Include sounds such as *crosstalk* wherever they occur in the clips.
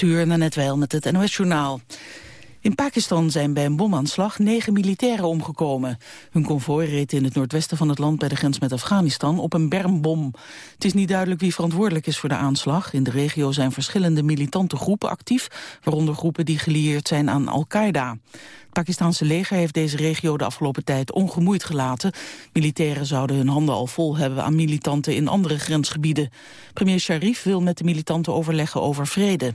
8 uur, net wel met het NOS-journaal. In Pakistan zijn bij een bomaanslag negen militairen omgekomen. Hun konvooi reed in het noordwesten van het land bij de grens met Afghanistan op een bermbom. Het is niet duidelijk wie verantwoordelijk is voor de aanslag. In de regio zijn verschillende militante groepen actief, waaronder groepen die gelieerd zijn aan Al-Qaeda. Het Pakistanse leger heeft deze regio de afgelopen tijd ongemoeid gelaten. Militairen zouden hun handen al vol hebben aan militanten in andere grensgebieden. Premier Sharif wil met de militanten overleggen over vrede.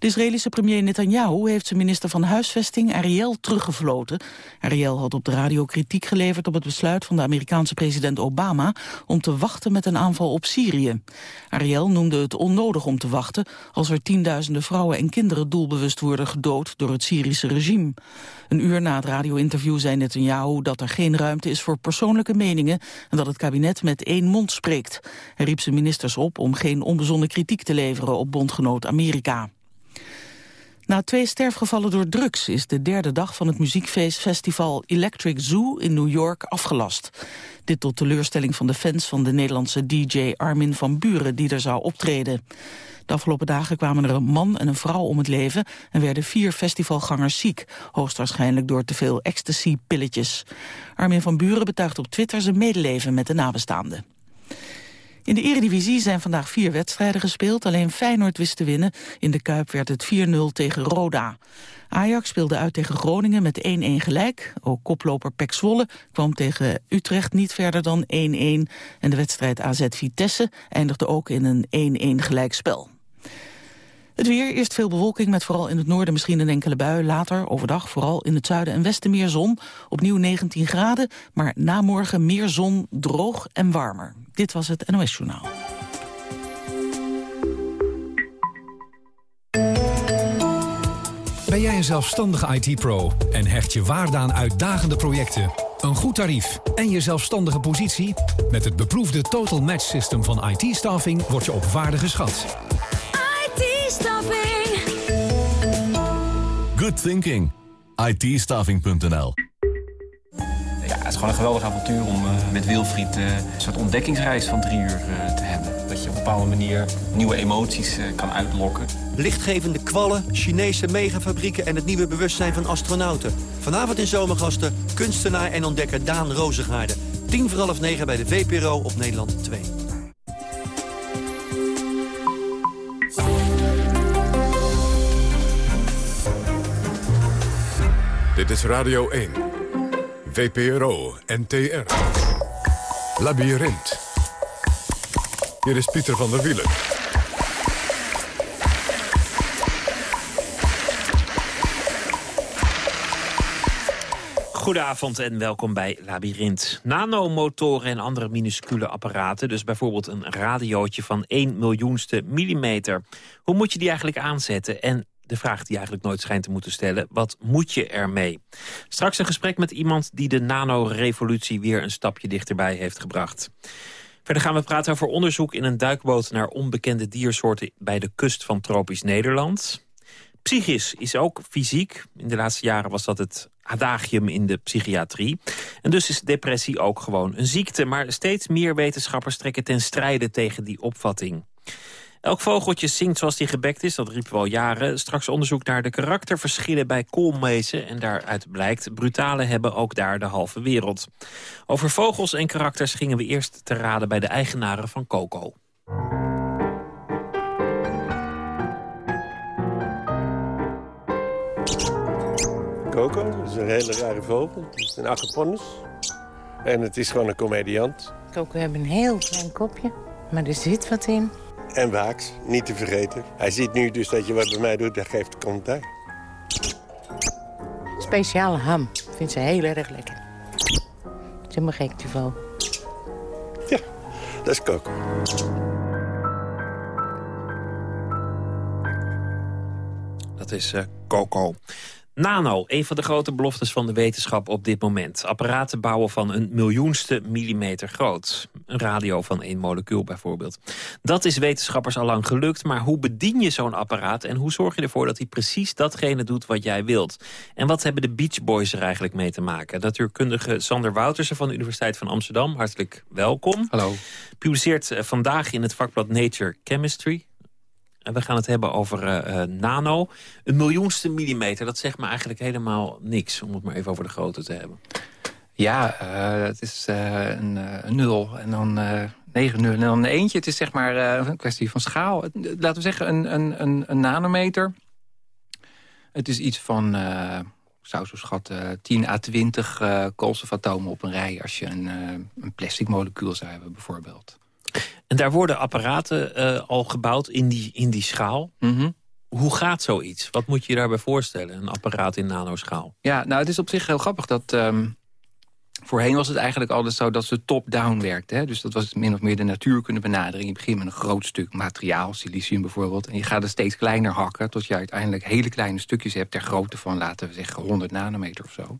De Israëlische premier Netanyahu heeft zijn minister van Huisvesting Ariel teruggefloten. Ariel had op de radio kritiek geleverd op het besluit van de Amerikaanse president Obama om te wachten met een aanval op Syrië. Ariel noemde het onnodig om te wachten als er tienduizenden vrouwen en kinderen doelbewust worden gedood door het Syrische regime. Een uur na het radio-interview zei Netanyahu dat er geen ruimte is voor persoonlijke meningen en dat het kabinet met één mond spreekt. Hij riep zijn ministers op om geen onbezonnen kritiek te leveren op bondgenoot Amerika. Na twee sterfgevallen door drugs is de derde dag van het muziekfeestfestival Electric Zoo in New York afgelast. Dit tot teleurstelling van de fans van de Nederlandse DJ Armin van Buren die er zou optreden. De afgelopen dagen kwamen er een man en een vrouw om het leven en werden vier festivalgangers ziek, hoogstwaarschijnlijk door te veel ecstasy-pilletjes. Armin van Buren betuigt op Twitter zijn medeleven met de nabestaanden. In de Eredivisie zijn vandaag vier wedstrijden gespeeld. Alleen Feyenoord wist te winnen. In de Kuip werd het 4-0 tegen Roda. Ajax speelde uit tegen Groningen met 1-1 gelijk. Ook koploper Pek Zwolle kwam tegen Utrecht niet verder dan 1-1. En de wedstrijd AZ Vitesse eindigde ook in een 1-1 gelijkspel. Het weer, eerst veel bewolking met vooral in het noorden misschien een enkele bui. Later, overdag, vooral in het zuiden en westen meer zon. Opnieuw 19 graden, maar na morgen meer zon, droog en warmer. Dit was het NOS Journaal. Ben jij een zelfstandige IT-pro en hecht je waarde aan uitdagende projecten, een goed tarief en je zelfstandige positie? Met het beproefde Total Match System van IT-staffing word je op waarde geschat. IT-staffing. Good thinking. IT-staffing.nl ja, het is gewoon een geweldig avontuur om uh, met Wilfried uh, een soort ontdekkingsreis van drie uur uh, te hebben. Dat je op een bepaalde manier nieuwe emoties kan uitlokken. Lichtgevende kwallen, Chinese megafabrieken en het nieuwe bewustzijn van astronauten. Vanavond in Zomergasten kunstenaar en ontdekker Daan Rozengaarde. Tien voor half negen bij de VPRO op Nederland 2. Dit is Radio 1. VPRO, NTR. Labyrinth. Hier is Pieter van der Wielen. Goedenavond en welkom bij Labyrinth. Nanomotoren en andere minuscule apparaten, dus bijvoorbeeld een radiootje van 1 miljoenste millimeter. Hoe moet je die eigenlijk aanzetten en de vraag die eigenlijk nooit schijnt te moeten stellen. Wat moet je ermee? Straks een gesprek met iemand die de nanorevolutie weer een stapje dichterbij heeft gebracht. Verder gaan we praten over onderzoek in een duikboot naar onbekende diersoorten bij de kust van tropisch Nederland. Psychisch is ook fysiek. In de laatste jaren was dat het adagium in de psychiatrie. En dus is depressie ook gewoon een ziekte. Maar steeds meer wetenschappers trekken ten strijde tegen die opvatting. Elk vogeltje zingt zoals die gebekt is, dat riepen we al jaren. Straks onderzoek naar de karakterverschillen bij koolmezen. En daaruit blijkt, brutale hebben ook daar de halve wereld. Over vogels en karakters gingen we eerst te raden bij de eigenaren van Coco. Coco is een hele rare vogel. Het is een agaponus. En het is gewoon een comediant. Coco heeft een heel klein kopje, maar er zit wat in. En waaks, niet te vergeten. Hij ziet nu dus dat je wat bij mij doet, hij geeft commentaar. Speciale ham. Vindt ze heel erg lekker. Zeg maar gek, Tuvo. Ja, dat is Coco. Dat is uh, Coco. Nano, een van de grote beloftes van de wetenschap op dit moment. Apparaten bouwen van een miljoenste millimeter groot. Een radio van één molecuul bijvoorbeeld. Dat is wetenschappers al lang gelukt, maar hoe bedien je zo'n apparaat... en hoe zorg je ervoor dat hij precies datgene doet wat jij wilt? En wat hebben de Beach Boys er eigenlijk mee te maken? Natuurkundige Sander Woutersen van de Universiteit van Amsterdam, hartelijk welkom. Hallo. Publiceert eh, vandaag in het vakblad Nature Chemistry En we gaan het hebben over eh, eh, nano. Een miljoenste millimeter, dat zegt me eigenlijk helemaal niks... om het maar even over de grootte te hebben. Ja, eh, het is een, een, nul en dan negen nul en dan een eentje. Het is zeg maar een kwestie van schaal. laten we zeggen een, een, een, een, nanometer. Het is iets van, ik zou zo schatten, 10 à 20 koolstofatomen op een rij... als je een, een plastic molecuul zou hebben bijvoorbeeld. En daar worden apparaten uh, al gebouwd in die, in die schaal. Mm Hoe gaat zoiets? Wat moet je je daarbij voorstellen, een apparaat in nanoschaal? Ja, nou het is op zich heel grappig dat... Um, voorheen was het eigenlijk altijd zo dat ze top-down werkte. Hè? Dus dat was min of meer de natuurkunde benadering. Je begint met een groot stuk materiaal, silicium bijvoorbeeld... en je gaat het steeds kleiner hakken... tot je uiteindelijk hele kleine stukjes hebt... ter grootte van, laten we zeggen, 100 nanometer of zo.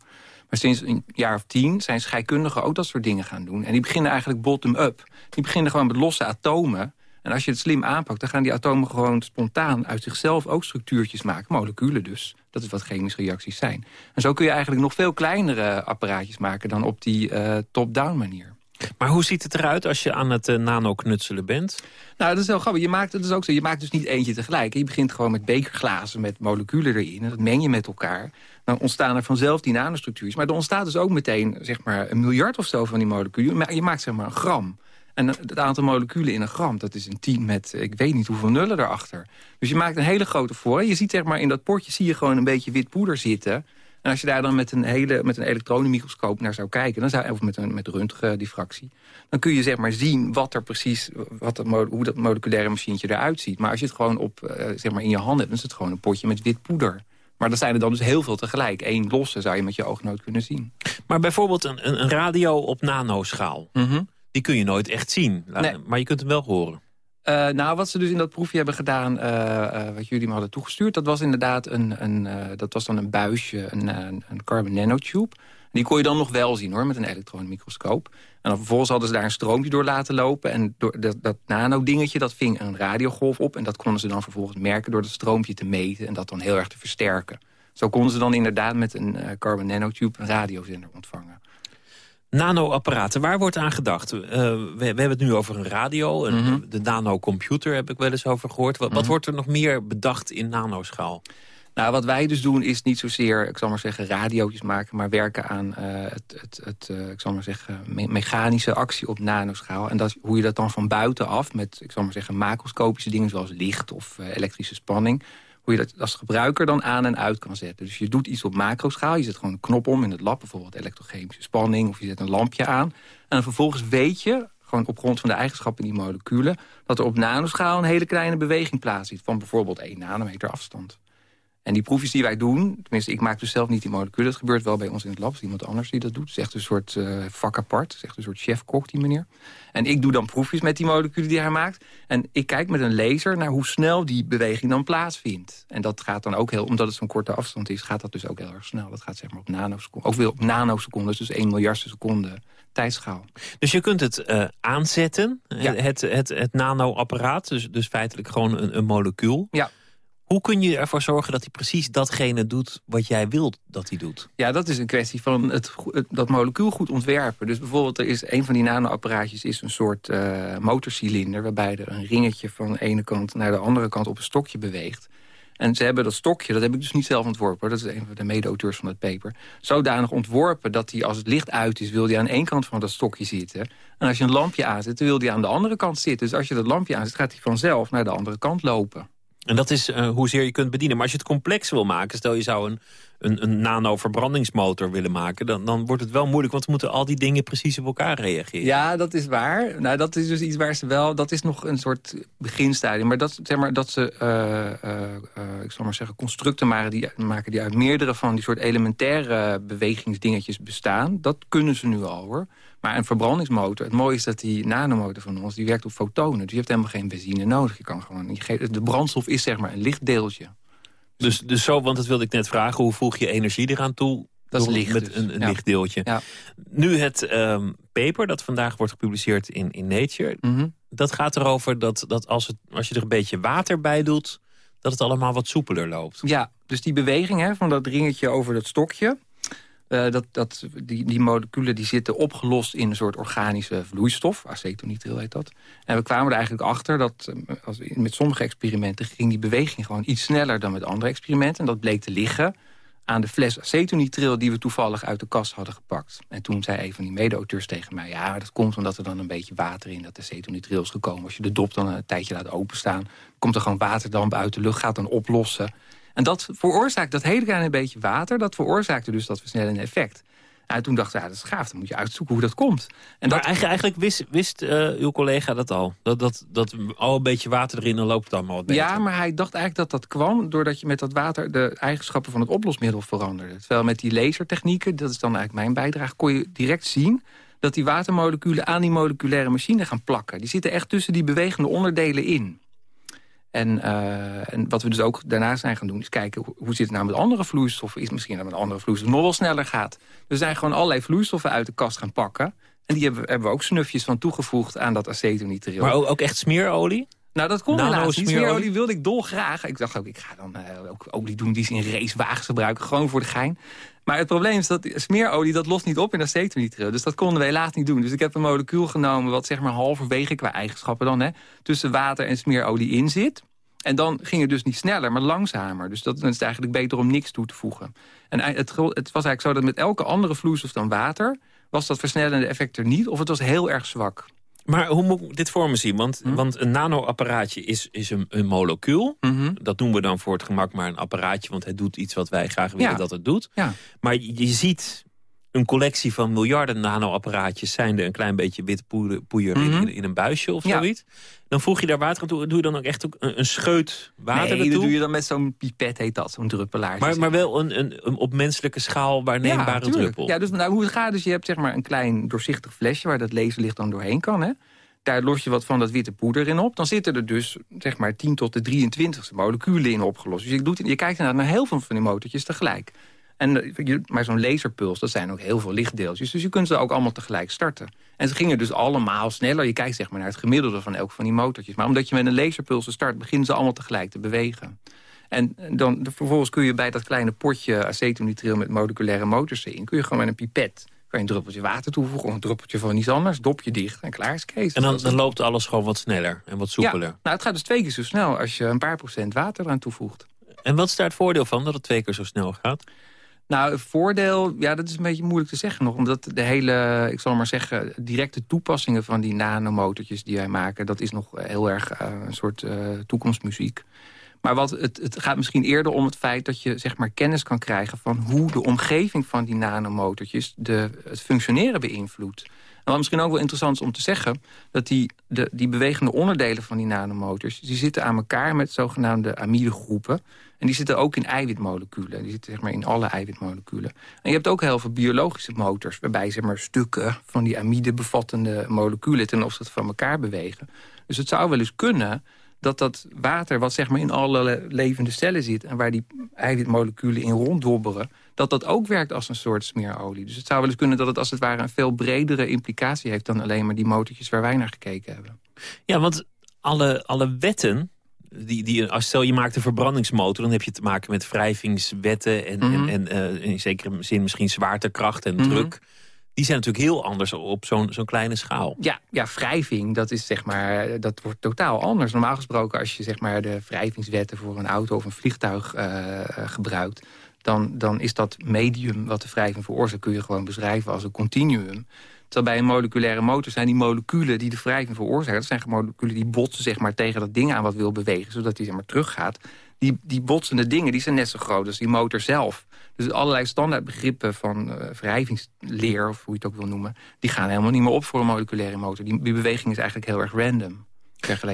Maar sinds een jaar of tien zijn scheikundigen ook dat soort dingen gaan doen. En die beginnen eigenlijk bottom-up. Die beginnen gewoon met losse atomen. En als je het slim aanpakt, dan gaan die atomen gewoon spontaan uit zichzelf ook structuurtjes maken. Moleculen dus. Dat is wat chemische reacties zijn. En zo kun je eigenlijk nog veel kleinere apparaatjes maken dan op die uh, top-down manier. Maar hoe ziet het eruit als je aan het uh, nano-knutselen bent? Nou, dat is heel grappig. Je maakt, het is ook zo, je maakt dus niet eentje tegelijk. Je begint gewoon met bekerglazen met moleculen erin. En dat meng je met elkaar. Dan ontstaan er vanzelf die nanostructuurs. Maar er ontstaat dus ook meteen zeg maar, een miljard of zo van die moleculen. Maar je maakt zeg maar een gram. En het aantal moleculen in een gram, dat is een tien met ik weet niet hoeveel nullen erachter. Dus je maakt een hele grote voor. Je ziet zeg maar in dat potje zie je gewoon een beetje wit poeder zitten. En als je daar dan met een, hele, met een elektronenmicroscoop naar zou kijken... Dan zou, of met een met röntgendifractie... dan kun je zeg maar zien wat er precies, wat dat, hoe dat moleculaire machientje eruit ziet. Maar als je het gewoon op, uh, zeg maar in je hand hebt... dan is het gewoon een potje met wit poeder. Maar dan zijn er dan dus heel veel tegelijk. Eén losse zou je met je oog nooit kunnen zien. Maar bijvoorbeeld een, een radio op nanoschaal... Mm die kun je nooit echt zien, nee. maar je kunt hem wel horen. Uh, nou, wat ze dus in dat proefje hebben gedaan, uh, uh, wat jullie me hadden toegestuurd... dat was inderdaad een, een, dat was dan een buisje, een, een carbon nanotube. Die kon je dan nog wel zien hoor, met een elektronenmicroscoop. En vervolgens hadden ze daar een stroompje door laten lopen. En door dat, dat nano-dingetje, dat ving een radiogolf op. En dat konden ze dan vervolgens merken door dat stroompje te meten... en dat dan heel erg te versterken. Zo konden ze dan inderdaad met een carbon nanotube een radiozender ontvangen. Nanoapparaten, waar wordt aan gedacht? Uh, we, we, hebben het nu over een radio, een, Mhm. de nanocomputer heb ik wel eens over gehoord. Wat, wat wordt er nog meer bedacht in nanoschaal? Nou, wat wij dus doen is niet zozeer, ik zal maar zeggen, radiootjes maken... maar werken aan uh, het, het, het uh, ik zal maar zeggen, me mechanische actie op nanoschaal. En dat, hoe je dat dan van buitenaf met, ik zal maar zeggen, macroscopische dingen... zoals licht of elektrische spanning... hoe je dat als gebruiker dan aan en uit kan zetten. Dus je doet iets op macroschaal, je zet gewoon een knop om in het lab... bijvoorbeeld elektrochemische spanning, of je zet een lampje aan. En vervolgens weet je, gewoon op grond van de eigenschappen in die moleculen... dat er op nanoschaal een hele kleine beweging plaatsvindt... van bijvoorbeeld 1 nanometer afstand. En die proefjes die wij doen, tenminste ik maak dus zelf niet die moleculen... dat gebeurt wel bij ons in het lab, is iemand anders die dat doet. Het is echt een soort uh, vak apart, het is echt een soort chef-kok die meneer. En ik doe dan proefjes met die moleculen die hij maakt. En ik kijk met een laser naar hoe snel die beweging dan plaatsvindt. En dat gaat dan ook heel, omdat het zo'n korte afstand is... gaat dat dus ook heel erg snel. Dat gaat zeg maar op nanoseconden, ook weer op nanoseconden, dus 1 miljardste seconde tijdschaal. Dus je kunt het uh, aanzetten, ja. het, het, het nanoapparaat, dus, dus feitelijk gewoon een, een molecuul. Ja. Hoe kun je ervoor zorgen dat hij precies datgene doet wat jij wilt dat hij doet? Ja, dat is een kwestie van het, dat molecuul goed ontwerpen. Dus bijvoorbeeld, er is een van die nanoapparaatjes is een soort uh, motorcilinder... waarbij er een ringetje van de ene kant naar de andere kant op een stokje beweegt. En ze hebben dat stokje, dat heb ik dus niet zelf ontworpen... dat is een van de mede-auteurs van het paper... zodanig ontworpen dat hij als het licht uit is... wil hij aan één kant van dat stokje zitten. En als je een lampje aanzet, dan wil hij aan de andere kant zitten. Dus als je dat lampje aanzet, gaat hij vanzelf naar de andere kant lopen. En dat is uh, hoezeer je kunt bedienen. Maar als je het complex wil maken... stel je zou een, een, een nano-verbrandingsmotor willen maken... Dan, dan wordt het wel moeilijk, want we moeten al die dingen precies op elkaar reageren. Ja, dat is waar. Nou, dat is dus iets waar ze wel... dat is nog een soort beginstadium. Maar dat, zeg maar, dat ze, uh, uh, ik zal maar zeggen, constructen maken die, maken... die uit meerdere van die soort elementaire bewegingsdingetjes bestaan... dat kunnen ze nu al, hoor. Maar een verbrandingsmotor, het mooie is dat die nanomotor van ons... die werkt op fotonen, dus je hebt helemaal geen benzine nodig. Je kan gewoon, je de brandstof is zeg maar een lichtdeeltje. Dus, dus zo, want dat wilde ik net vragen... hoe voeg je energie eraan toe? Dat is licht Met dus. een, een ja. lichtdeeltje. Ja. Nu het um, paper dat vandaag wordt gepubliceerd in, in Nature... Mm -hmm. dat gaat erover dat, dat als, het, als je er een beetje water bij doet... dat het allemaal wat soepeler loopt. Ja, dus die beweging hè, van dat ringetje over dat stokje... Uh, dat, dat, die, die moleculen die zitten opgelost in een soort organische vloeistof. Acetonitril heet dat. En we kwamen er eigenlijk achter dat als, met sommige experimenten... ging die beweging gewoon iets sneller dan met andere experimenten. En dat bleek te liggen aan de fles acetonitril die we toevallig uit de kast hadden gepakt. En toen zei een van die mede-auteurs tegen mij... ja, dat komt omdat er dan een beetje water in dat acetonitril is gekomen. Als je de dop dan een tijdje laat openstaan... komt er gewoon waterdamp uit de lucht, gaat dan oplossen. En dat veroorzaakt, dat hele kleine beetje water... dat veroorzaakte dus dat versnellende effect. En toen dacht ik, ja, dat is gaaf, dan moet je uitzoeken hoe dat komt. En maar dat... eigenlijk, eigenlijk wist, wist uh, uw collega dat al? Dat, dat, dat al een beetje water erin, dan loopt het allemaal wat beter. Ja, maar hij dacht eigenlijk dat dat kwam... doordat je met dat water de eigenschappen van het oplosmiddel veranderde. Terwijl met die lasertechnieken, dat is dan eigenlijk mijn bijdrage... kon je direct zien dat die watermoleculen aan die moleculaire machine gaan plakken. Die zitten echt tussen die bewegende onderdelen in. En, uh, en, wat we dus ook daarna zijn gaan doen... is kijken hoe, zit het nou met andere vloeistoffen. Is misschien dat met andere vloeistoffen nog wel sneller gaat. We zijn gewoon allerlei vloeistoffen uit de kast gaan pakken. En die hebben, hebben we ook snufjes van toegevoegd aan dat acetonitril. Maar ook, ook echt smeerolie? Nou, dat kon helaas niet. Smeerolie wilde ik dolgraag. Ik dacht ook, ik ga dan uh, ook olie doen die ze in racewagens gebruiken. Gewoon voor de gein. Maar het probleem is dat smeerolie dat lost niet op in acetonitril. Dus dat konden we helaas niet doen. Dus ik heb een molecuul genomen wat zeg maar halverwege qua eigenschappen dan... Hè, tussen water en smeerolie in zit. En dan ging het dus niet sneller, maar langzamer. Dus dat, dan is het eigenlijk beter om niks toe te voegen. En het, het was eigenlijk zo dat met elke andere vloeistof dan water... was dat versnellende effect er niet, of het was heel erg zwak. Maar hoe moet ik dit voor me zien? Want, Hm? want een nanoapparaatje is, is een, een molecuul. Mhm. Dat noemen we dan voor het gemak maar een apparaatje... want het doet iets wat wij graag willen Ja. dat het doet. Ja. Maar je ziet een collectie van miljarden nanoapparaatjes... zijn er een klein beetje wit poeier, Mhm. in, in een buisje of Ja. zoiets. Dan voeg je daar water aan toe. Doe je dan ook echt ook een, een scheut water nee, dat doe je dan met zo'n pipet, heet dat, zo'n druppelaar. Maar, maar wel een, een, een op menselijke schaal waarneembare druppel. Ja, dus nou, hoe het gaat, dus je hebt zeg maar een klein doorzichtig flesje... waar dat laserlicht dan doorheen kan, hè. Daar los je wat van dat witte poeder in op. Dan zitten er dus zeg maar 10 tot de 23ste moleculen in opgelost. Dus je, doet, je kijkt inderdaad naar heel veel van die motortjes tegelijk. En, eh, maar zo'n laserpuls, dat zijn ook heel veel lichtdeeltjes. Dus je kunt ze ook allemaal tegelijk starten. En ze gingen dus allemaal sneller. Je kijkt zeg maar naar het gemiddelde van elk van die motortjes. Maar omdat je met een laserpulsen start, beginnen ze allemaal tegelijk te bewegen. En dan, vervolgens kun je bij dat kleine potje acetonitril met moleculaire motors in... kun je gewoon met een pipet kan je een druppeltje water toevoegen... of een druppeltje van iets anders, dopje dicht en klaar is Kees. En dan, dan loopt alles gewoon wat sneller en wat soepeler. Ja, nou, het gaat dus twee keer zo snel als je een paar procent water eraan toevoegt. En wat is daar het voordeel van dat het twee keer zo snel gaat? Nou, voordeel, ja, dat is een beetje moeilijk te zeggen nog. Omdat de hele, ik zal maar zeggen, directe toepassingen van die nanomotortjes die wij maken... dat is nog heel erg eh, een soort eh, toekomstmuziek. Maar wat, het, het gaat misschien eerder om het feit dat je zeg maar, kennis kan krijgen... van hoe de omgeving van die nanomotortjes de, het functioneren beïnvloedt. Wat misschien ook wel interessant is om te zeggen... dat die, de, die bewegende onderdelen van die nanomotors... die zitten aan elkaar met zogenaamde amidegroepen. En die zitten ook in eiwitmoleculen. Die zitten zeg maar, in alle eiwitmoleculen. En je hebt ook heel veel biologische motors... waarbij zeg maar, stukken van die amide bevattende moleculen... ten opzichte van elkaar bewegen. Dus het zou wel eens kunnen dat dat water wat zeg maar in alle levende cellen zit... en waar die eiwitmoleculen in ronddobberen... dat dat ook werkt als een soort smeerolie. Dus het zou wel eens kunnen dat het als het ware... een veel bredere implicatie heeft dan alleen maar die motortjes... waar wij naar gekeken hebben. Ja, want alle, alle wetten... Die, die, als stel je maakt een verbrandingsmotor... dan heb je te maken met wrijvingswetten... en, Mhm. en, en eh, in zekere zin misschien zwaartekracht en Mhm. druk. Die zijn natuurlijk heel anders op zo'n zo'n kleine schaal. Ja, ja, wrijving, dat is zeg maar, dat wordt totaal anders. Normaal gesproken, als je zeg maar de wrijvingswetten voor een auto of een vliegtuig eh, eh, gebruikt, dan, dan is dat medium wat de wrijving veroorzaakt, kun je gewoon beschrijven als een continuum. Terwijl bij een moleculaire motor zijn die moleculen die de wrijving veroorzaken, dat zijn moleculen die botsen zeg maar, tegen dat ding aan wat wil bewegen, zodat die zeg maar, teruggaat. Die, die botsende dingen die zijn net zo groot als die motor zelf. Dus allerlei standaardbegrippen van eh wrijvingsleer, of hoe je het ook wil noemen... die gaan helemaal niet meer op voor een moleculaire motor. Die, die beweging is eigenlijk heel erg random.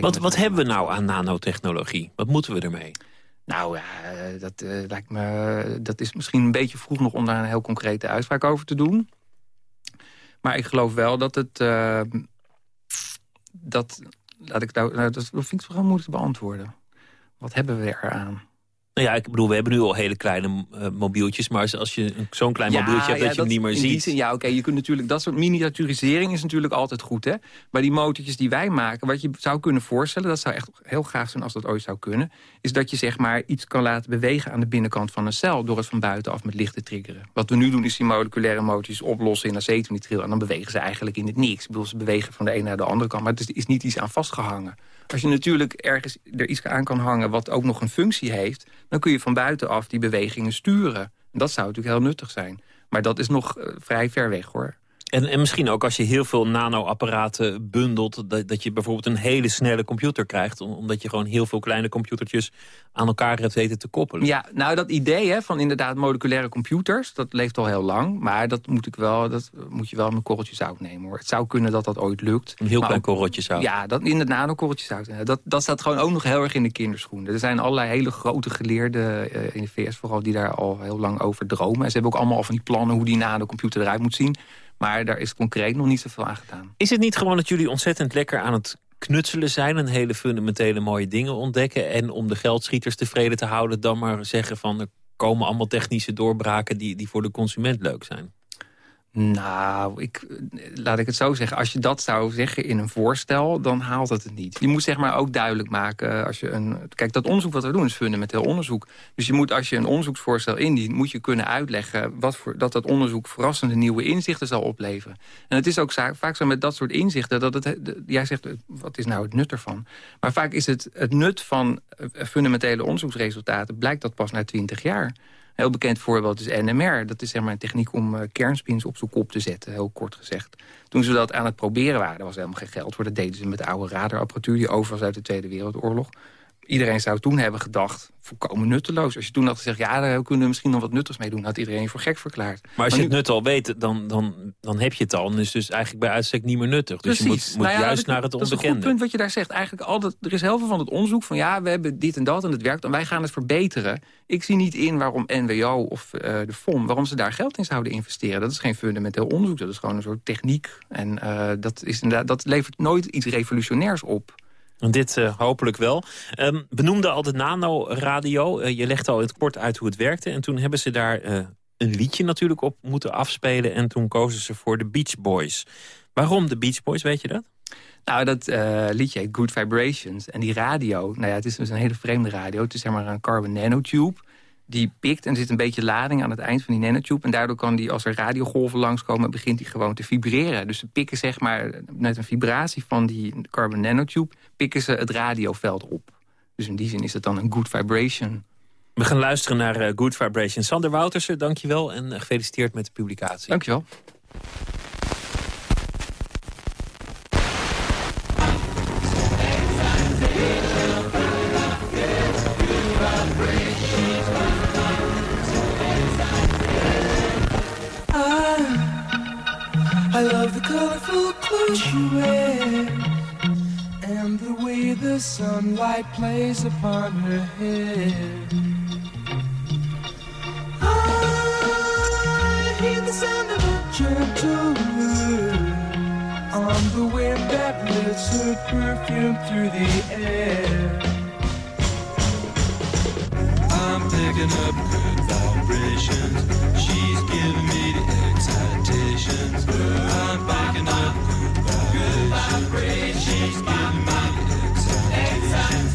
Wat, wat hebben we nou aan nanotechnologie? Wat moeten we ermee? Nou ja, eh, dat eh, lijkt me... Dat is misschien een beetje vroeg nog om daar een heel concrete uitspraak over te doen. Maar ik geloof wel dat het... eh, dat, laat ik nou, nou, dat vind ik wel moeilijk te beantwoorden. Wat hebben we eraan? Nou ja, ik bedoel, we hebben nu al hele kleine uh, mobieltjes... maar als je zo'n klein mobieltje hebt dat je hem niet meer ziet... ja, oké, je kunt natuurlijk dat soort miniaturisering is natuurlijk altijd goed, hè? Maar die motortjes die wij maken, wat je zou kunnen voorstellen... dat zou echt heel graag zijn als dat ooit zou kunnen... is dat je zeg maar iets kan laten bewegen aan de binnenkant van een cel... door het van buitenaf met licht te triggeren. Wat we nu doen is die moleculaire motortjes oplossen in acetonitril... en dan bewegen ze eigenlijk in het niks. Ik bedoel, ze bewegen van de ene naar de andere kant... maar het is, is niet iets aan vastgehangen. Als je natuurlijk ergens er iets aan kan hangen wat ook nog een functie heeft... dan kun je van buitenaf die bewegingen sturen. En dat zou natuurlijk heel nuttig zijn. Maar dat is nog uh, vrij ver weg, hoor. En, en misschien ook als je heel veel nano-apparaten bundelt... Dat, dat je bijvoorbeeld een hele snelle computer krijgt... omdat je gewoon heel veel kleine computertjes aan elkaar hebt weten te koppelen. Ja, nou dat idee hè, van inderdaad moleculaire computers... dat leeft al heel lang, maar dat moet, ik wel, dat moet je wel met een korreltje zout nemen. hoor. Het zou kunnen dat dat ooit lukt. Een heel klein korreltje zout. Ja, dat, in het nano-korreltje zout. Dat, dat staat gewoon ook nog heel erg in de kinderschoenen. Er zijn allerlei hele grote geleerden uh, in de VS... vooral die daar al heel lang over dromen. En ze hebben ook allemaal al van die plannen... hoe die nanocomputer eruit moet zien... Maar daar is concreet nog niet zoveel aan gedaan. Is het niet gewoon dat jullie ontzettend lekker aan het knutselen zijn... en hele fundamentele mooie dingen ontdekken... en om de geldschieters tevreden te houden... dan maar zeggen van er komen allemaal technische doorbraken... die, die voor de consument leuk zijn? Nou, ik, laat ik het zo zeggen. Als je dat zou zeggen in een voorstel, dan haalt het het niet. Je moet zeg maar ook duidelijk maken. Eh, als je een, kijk, dat onderzoek wat we doen is fundamenteel onderzoek. Dus je moet, als je een onderzoeksvoorstel indient... moet je kunnen uitleggen wat voor, dat dat onderzoek verrassende nieuwe inzichten zal opleveren. En het is ook vaak zo met dat soort inzichten... dat het, jij zegt, wat is nou het nut ervan? Maar vaak is het, het nut van eh, fundamentele onderzoeksresultaten... blijkt dat pas na twintig jaar heel bekend voorbeeld is NMR. Dat is zeg maar een techniek om uh, kernspins op zo'n kop te zetten, heel kort gezegd. Toen ze dat aan het proberen waren, was helemaal geen geld voor. Dat deden ze met de oude radarapparatuur die over was uit de Tweede Wereldoorlog. Iedereen zou toen hebben gedacht, volkomen nutteloos. Als je toen had gezegd, ja, daar kunnen we misschien nog wat nuttigs mee doen... had iedereen je voor gek verklaard. Maar als je het nut al weet, dan, dan, dan heb je het al. En is dus eigenlijk bij uitstek niet meer nuttig. Dus je moet, moet nou juist naar het onbekende. Dat is een goed punt wat je daar zegt. Eigenlijk altijd, er is heel veel van het onderzoek van... ja, we hebben dit en dat en het werkt en wij gaan het verbeteren. Ik zie niet in waarom NWO of uh, de FOM... waarom ze daar geld in zouden investeren. Dat is geen fundamenteel onderzoek. Dat is gewoon een soort techniek. En uh, dat, is inderdaad, dat levert nooit iets revolutionairs op. Dit uh, hopelijk wel. Um, benoemde al de nanoradio. Uh, je legde al in het kort uit hoe het werkte. En toen hebben ze daar uh, een liedje natuurlijk op moeten afspelen. En toen kozen ze voor de Beach Boys. Waarom de Beach Boys, weet je dat? Nou, dat liedje heet Good Vibrations. En die radio, nou ja, het is dus een hele vreemde radio. Het is zeg maar een carbon nanotube die pikt en er zit een beetje lading aan het eind van die nanotube. En daardoor kan die, als er radiogolven langskomen, begint die gewoon te vibreren. Dus ze pikken zeg maar, met een vibratie van die carbon nanotube, pikken ze het radioveld op. Dus in die zin is het dan een good vibration. We gaan luisteren naar uh, Good Vibration. Sander Woutersen, dankjewel en uh, gefeliciteerd met de publicatie. Dankjewel. I love the colorful clothes you wear the sunlight plays upon her hair. I hear the sound of a gentle word On the wind that lifts her perfume through the air. I'm picking up good vibrations. She's giving me the excitations. I'm picking up good vibrations. She's giving me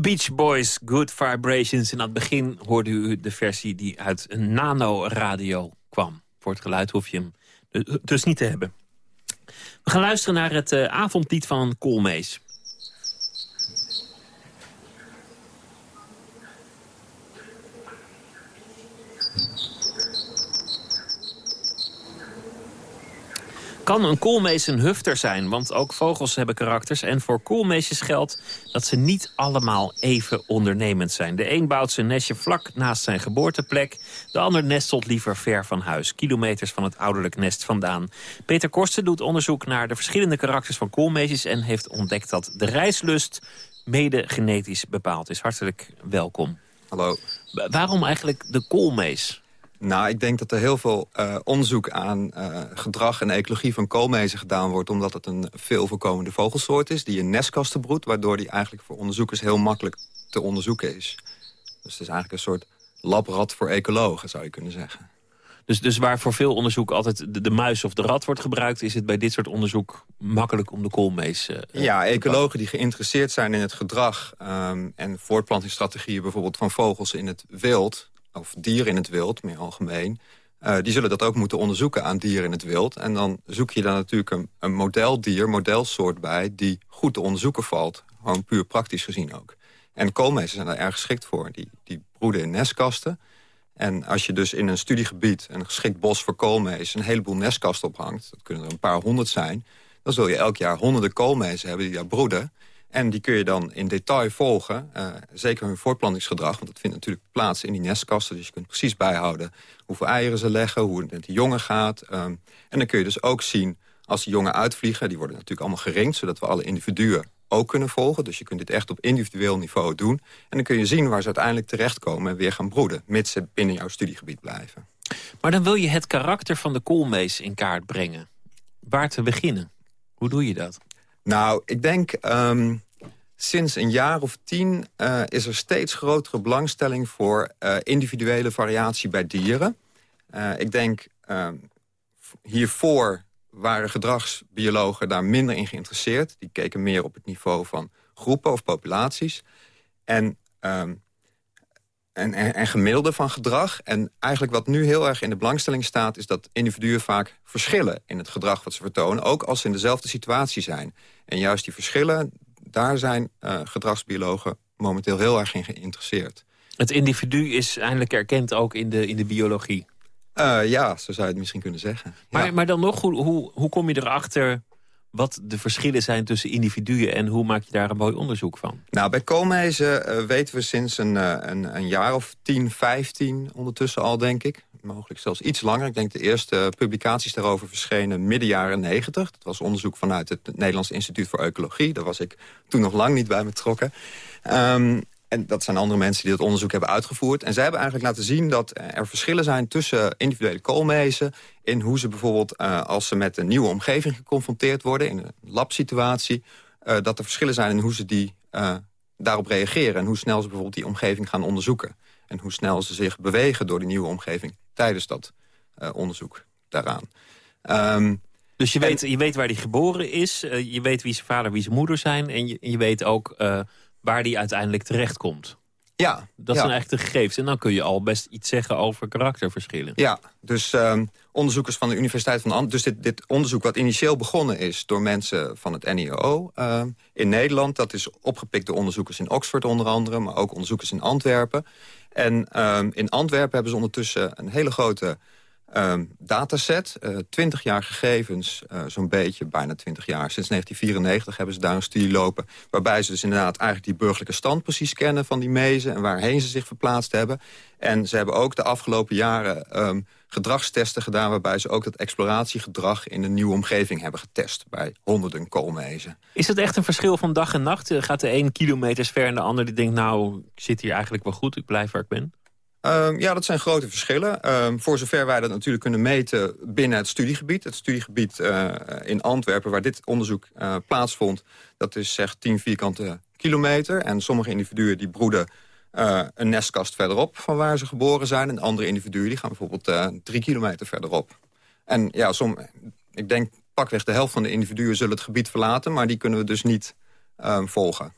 The Beach Boys, Good Vibrations. En aan het begin hoorde u de versie die uit een nano-radio kwam. Voor het geluid hoef je hem dus niet te hebben. We gaan luisteren naar het eh, avondlied van Koolmees. Kan een koolmees een hufter zijn? Want ook vogels hebben karakters. En voor koolmeesjes geldt dat ze niet allemaal even ondernemend zijn. De een bouwt zijn nestje vlak naast zijn geboorteplek. De ander nestelt liever ver van huis. Kilometers van het ouderlijk nest vandaan. Peter Korsten doet onderzoek naar de verschillende karakters van koolmeesjes... en heeft ontdekt dat de reislust mede genetisch bepaald is. Hartelijk welkom. Hallo. Waarom eigenlijk de koolmees? Nou, ik denk dat er heel veel eh, onderzoek aan eh, gedrag en ecologie van koolmezen gedaan wordt... omdat het een veel voorkomende vogelsoort is die in nestkasten broedt... waardoor die eigenlijk voor onderzoekers heel makkelijk te onderzoeken is. Dus het is eigenlijk een soort labrat voor ecologen, zou je kunnen zeggen. Dus, dus waar voor veel onderzoek altijd de, de muis of de rat wordt gebruikt... is het bij dit soort onderzoek makkelijk om de koolmees... eh, Ja, ecologen die geïnteresseerd zijn in het gedrag... ehm, en voortplantingsstrategieën bijvoorbeeld van vogels in het wild... of dieren in het wild, meer algemeen... eh, die zullen dat ook moeten onderzoeken aan dieren in het wild. En dan zoek je daar natuurlijk een, een modeldier, modelsoort bij... die goed te onderzoeken valt, gewoon puur praktisch gezien ook. En koolmezen zijn daar erg geschikt voor. Die, die broeden in nestkasten... En als je dus in een studiegebied, een geschikt bos voor koolmees... een heleboel nestkasten ophangt, dat kunnen er een paar honderd zijn... dan zul je elk jaar honderden koolmezen hebben die daar broeden. En die kun je dan in detail volgen. eh, zeker hun voortplantingsgedrag, want dat vindt natuurlijk plaats in die nestkasten. Dus je kunt precies bijhouden hoeveel eieren ze leggen, hoe het met die jongen gaat. ehm. en dan kun je dus ook zien, als die jongen uitvliegen... die worden natuurlijk allemaal geringd, zodat we alle individuen ook kunnen volgen. Dus je kunt dit echt op individueel niveau doen. En dan kun je zien waar ze uiteindelijk terechtkomen en weer gaan broeden. Mits ze binnen jouw studiegebied blijven. Maar dan wil je het karakter van de koolmees in kaart brengen. Waar te beginnen? Hoe doe je dat? Nou, ik denk ehm, sinds een jaar of tien eh, is er steeds grotere belangstelling voor eh, individuele variatie bij dieren. Eh, ik denk ehm, hiervoor waren gedragsbiologen daar minder in geïnteresseerd. Die keken meer op het niveau van groepen of populaties. En, ehm, en, en, en gemiddelde van gedrag. En eigenlijk wat nu heel erg in de belangstelling staat... is dat individuen vaak verschillen in het gedrag wat ze vertonen... ook als ze in dezelfde situatie zijn. En juist die verschillen, daar zijn eh, gedragsbiologen momenteel heel erg in geïnteresseerd. Het individu is eindelijk erkend ook in de, in de biologie. Eh, ja, zo zou je het misschien kunnen zeggen. Maar, maar dan nog, hoe, hoe, hoe kom je erachter wat de verschillen zijn tussen individuen... en hoe maak je daar een mooi onderzoek van? Nou, bij koolmezen eh, weten we sinds een, eh, een, een jaar of 10, 15 ondertussen al, denk ik. Mogelijk zelfs iets langer. Ik denk de eerste publicaties daarover verschenen midden jaren 90. Dat was onderzoek vanuit het Nederlands Instituut voor Ecologie. Daar was ik toen nog lang niet bij betrokken. Ehm, en dat zijn andere mensen die dat onderzoek hebben uitgevoerd. En zij hebben eigenlijk laten zien dat er verschillen zijn tussen individuele koolmezen... in hoe ze bijvoorbeeld, eh, als ze met een nieuwe omgeving geconfronteerd worden... in een labsituatie, eh, dat er verschillen zijn in hoe ze die, eh, daarop reageren... en hoe snel ze bijvoorbeeld die omgeving gaan onderzoeken. En hoe snel ze zich bewegen door die nieuwe omgeving tijdens dat onderzoek daaraan. Ehm, Dus je, weet, je weet waar hij geboren is, je weet wie zijn vader, wie zijn moeder zijn... en je, je weet ook waar hij uiteindelijk terechtkomt. Ja. Dat ja. zijn eigenlijk de gegevens. En dan kun je al best iets zeggen over karakterverschillen. Ja, dus ehm, onderzoekers van de Universiteit van Amsterdam... dus dit, dit onderzoek wat initieel begonnen is door mensen van het NIO ehm, in Nederland... dat is opgepikt door onderzoekers in Oxford onder andere... maar ook onderzoekers in Antwerpen. En ehm, in Antwerpen hebben ze ondertussen een hele grote ehm, dataset. eh 20 jaar gegevens, eh, zo'n beetje, bijna 20 jaar. Sinds 1994 hebben ze daar een studie lopen... waarbij ze dus inderdaad eigenlijk die burgerlijke stand precies kennen... van die mezen en waarheen ze zich verplaatst hebben. En ze hebben ook de afgelopen jaren ehm, gedragstesten gedaan... waarbij ze ook dat exploratiegedrag in een nieuwe omgeving hebben getest... bij honderden koolmezen. Is het echt een verschil van dag en nacht? Eh, Gaat de een kilometers ver en de ander die denkt... nou, ik zit hier eigenlijk wel goed, ik blijf waar ik ben? Ehm, ja, dat zijn grote verschillen. Ehm, voor zover wij dat natuurlijk kunnen meten binnen het studiegebied. Het studiegebied eh, in Antwerpen, waar dit onderzoek eh, plaatsvond... dat is zeg 10 vierkante kilometer. En sommige individuen die broeden eh, een nestkast verderop... van waar ze geboren zijn. En andere individuen die gaan bijvoorbeeld drie kilometer verderop. En ja, som, ik denk pakweg de helft van de individuen zullen het gebied verlaten... maar die kunnen we dus niet ehm, volgen.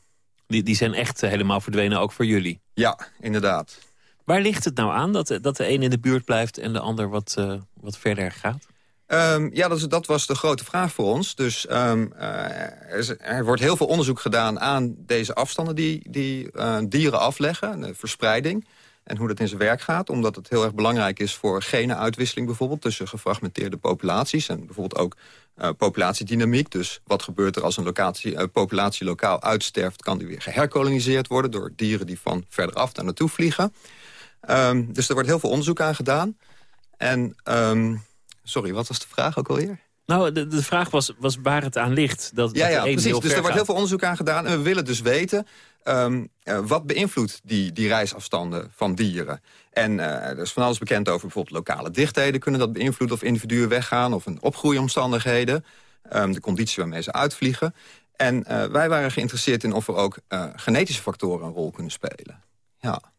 Die, die zijn echt helemaal verdwenen, ook voor jullie? Ja, inderdaad. Waar ligt het nou aan dat, dat de een in de buurt blijft... en de ander wat, eh, wat verder gaat? Ehm, ja, dat, dat was de grote vraag voor ons. Dus ehm, eh, er, wordt heel veel onderzoek gedaan aan deze afstanden die, die eh, dieren afleggen, de verspreiding en hoe dat in zijn werk gaat. Omdat het heel erg belangrijk is voor genenuitwisseling bijvoorbeeld tussen gefragmenteerde populaties en bijvoorbeeld ook eh, populatiedynamiek. Dus wat gebeurt er als een locatie, populatie lokaal uitsterft, kan die weer geherkoloniseerd worden door dieren die van verderaf daar naartoe vliegen. Ehm, dus er wordt heel veel onderzoek aan gedaan. En ehm, sorry, wat was de vraag ook alweer? Nou, de, de vraag was, was waar het aan ligt. Dat, Ja, dat ja precies. Dus er wordt heel veel onderzoek aan gedaan. En we willen dus weten ehm, eh, wat beïnvloedt die, die reisafstanden van dieren. En eh, er is van alles bekend over bijvoorbeeld lokale dichtheden. Kunnen dat beïnvloeden of individuen weggaan of een opgroeiomstandigheden. de conditie waarmee ze uitvliegen. En eh, wij waren geïnteresseerd in of er ook genetische factoren een rol kunnen spelen. Ja.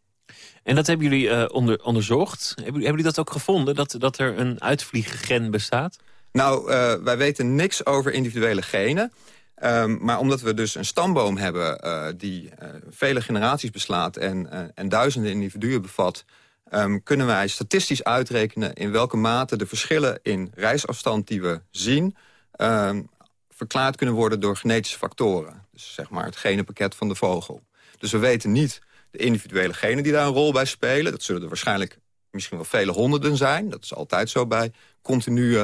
En dat hebben jullie eh, onder, onderzocht. Hebben, hebben jullie dat ook gevonden, dat, dat er een uitvlieggen bestaat? Nou, eh, wij weten niks over individuele genen. Ehm, maar omdat we dus een stamboom hebben eh, die vele generaties beslaat... en, en duizenden individuen bevat... ehm, kunnen wij statistisch uitrekenen in welke mate de verschillen in reisafstand die we zien... ehm, verklaard kunnen worden door genetische factoren. Dus zeg maar het genenpakket van de vogel. Dus we weten niet de individuele genen die daar een rol bij spelen. Dat zullen er waarschijnlijk misschien wel vele honderden zijn. Dat is altijd zo bij continue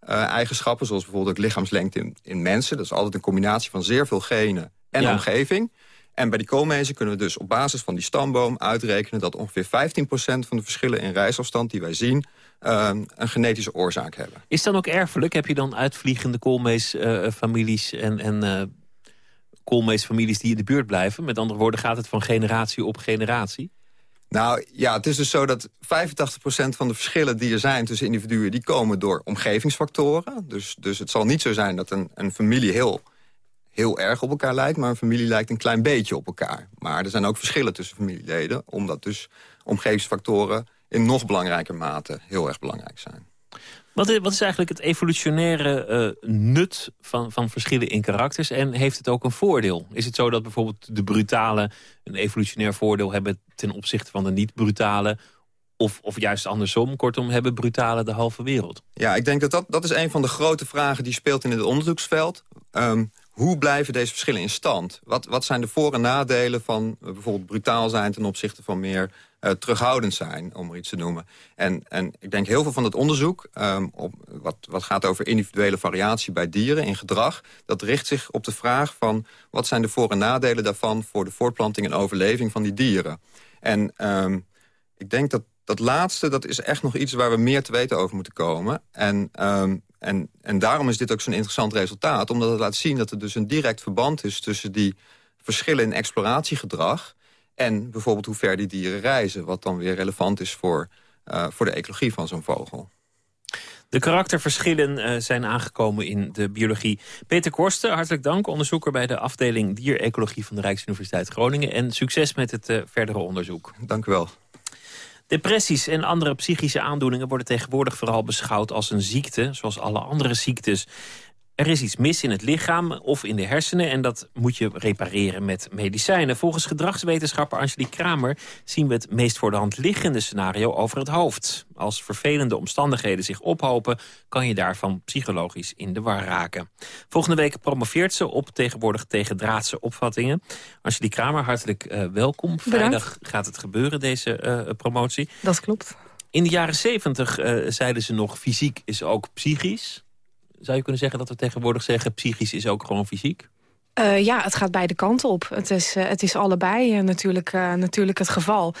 eh, eigenschappen... zoals bijvoorbeeld ook lichaamslengte in, in mensen. Dat is altijd een combinatie van zeer veel genen en Ja. omgeving. En bij die koolmezen kunnen we dus op basis van die stamboom uitrekenen... dat ongeveer 15% van de verschillen in reisafstand die wij zien... eh, een genetische oorzaak hebben. Is dan ook erfelijk? Heb je dan uitvliegende koolmeesfamilies en, en eh, koolmeesfamilies die in de buurt blijven? Met andere woorden, gaat het van generatie op generatie? Nou ja, het is dus zo dat 85% van de verschillen die er zijn tussen individuen... die komen door omgevingsfactoren. Dus, dus het zal niet zo zijn dat een, een familie heel, heel erg op elkaar lijkt... maar een familie lijkt een klein beetje op elkaar. Maar er zijn ook verschillen tussen familieleden... omdat dus omgevingsfactoren in nog belangrijker mate heel erg belangrijk zijn. Wat is, wat is eigenlijk het evolutionaire eh, nut van, van verschillen in karakters? En heeft het ook een voordeel? Is het zo dat bijvoorbeeld de brutale een evolutionair voordeel hebben... ten opzichte van de niet-brutale? Of, of juist andersom, kortom, hebben brutale de halve wereld? Ja, ik denk dat, dat dat is een van de grote vragen die speelt in het onderzoeksveld. Ehm, hoe blijven deze verschillen in stand? Wat, wat zijn de voor- en nadelen van eh, bijvoorbeeld brutaal zijn... ten opzichte van meer eh, terughoudend zijn, om er iets te noemen? En, en ik denk heel veel van het onderzoek... ehm, op, wat, wat gaat over individuele variatie bij dieren in gedrag... dat richt zich op de vraag van... wat zijn de voor- en nadelen daarvan... voor de voortplanting en overleving van die dieren? En ehm, ik denk dat dat laatste, dat is echt nog iets waar we meer te weten over moeten komen. En, ehm, en, en daarom is dit ook zo'n interessant resultaat. Omdat het laat zien dat er dus een direct verband is... tussen die verschillen in exploratiegedrag... en bijvoorbeeld hoe ver die dieren reizen. Wat dan weer relevant is voor, eh, voor de ecologie van zo'n vogel. De karakterverschillen eh, zijn aangekomen in de biologie. Peter Korsten, hartelijk dank. Onderzoeker bij de afdeling Dierecologie van de Rijksuniversiteit Groningen. En succes met het eh, verdere onderzoek. Dank u wel. Depressies en andere psychische aandoeningen worden tegenwoordig vooral beschouwd als een ziekte, zoals alle andere ziektes. Er is iets mis in het lichaam of in de hersenen... en dat moet je repareren met medicijnen. Volgens gedragswetenschapper Angelique Kramer... zien we het meest voor de hand liggende scenario over het hoofd. Als vervelende omstandigheden zich ophopen... kan je daarvan psychologisch in de war raken. Volgende week promoveert ze op tegenwoordig tegendraadse opvattingen. Angelique Kramer, hartelijk eh, welkom. Vrijdag gaat het gebeuren, deze eh, promotie. Dat klopt. In de jaren zeventig eh, zeiden ze nog... fysiek is ook psychisch. Zou je kunnen zeggen dat we tegenwoordig zeggen... psychisch is ook gewoon fysiek? Uh, ja, het gaat beide kanten op. Het is, uh, het is allebei uh, natuurlijk, natuurlijk het geval.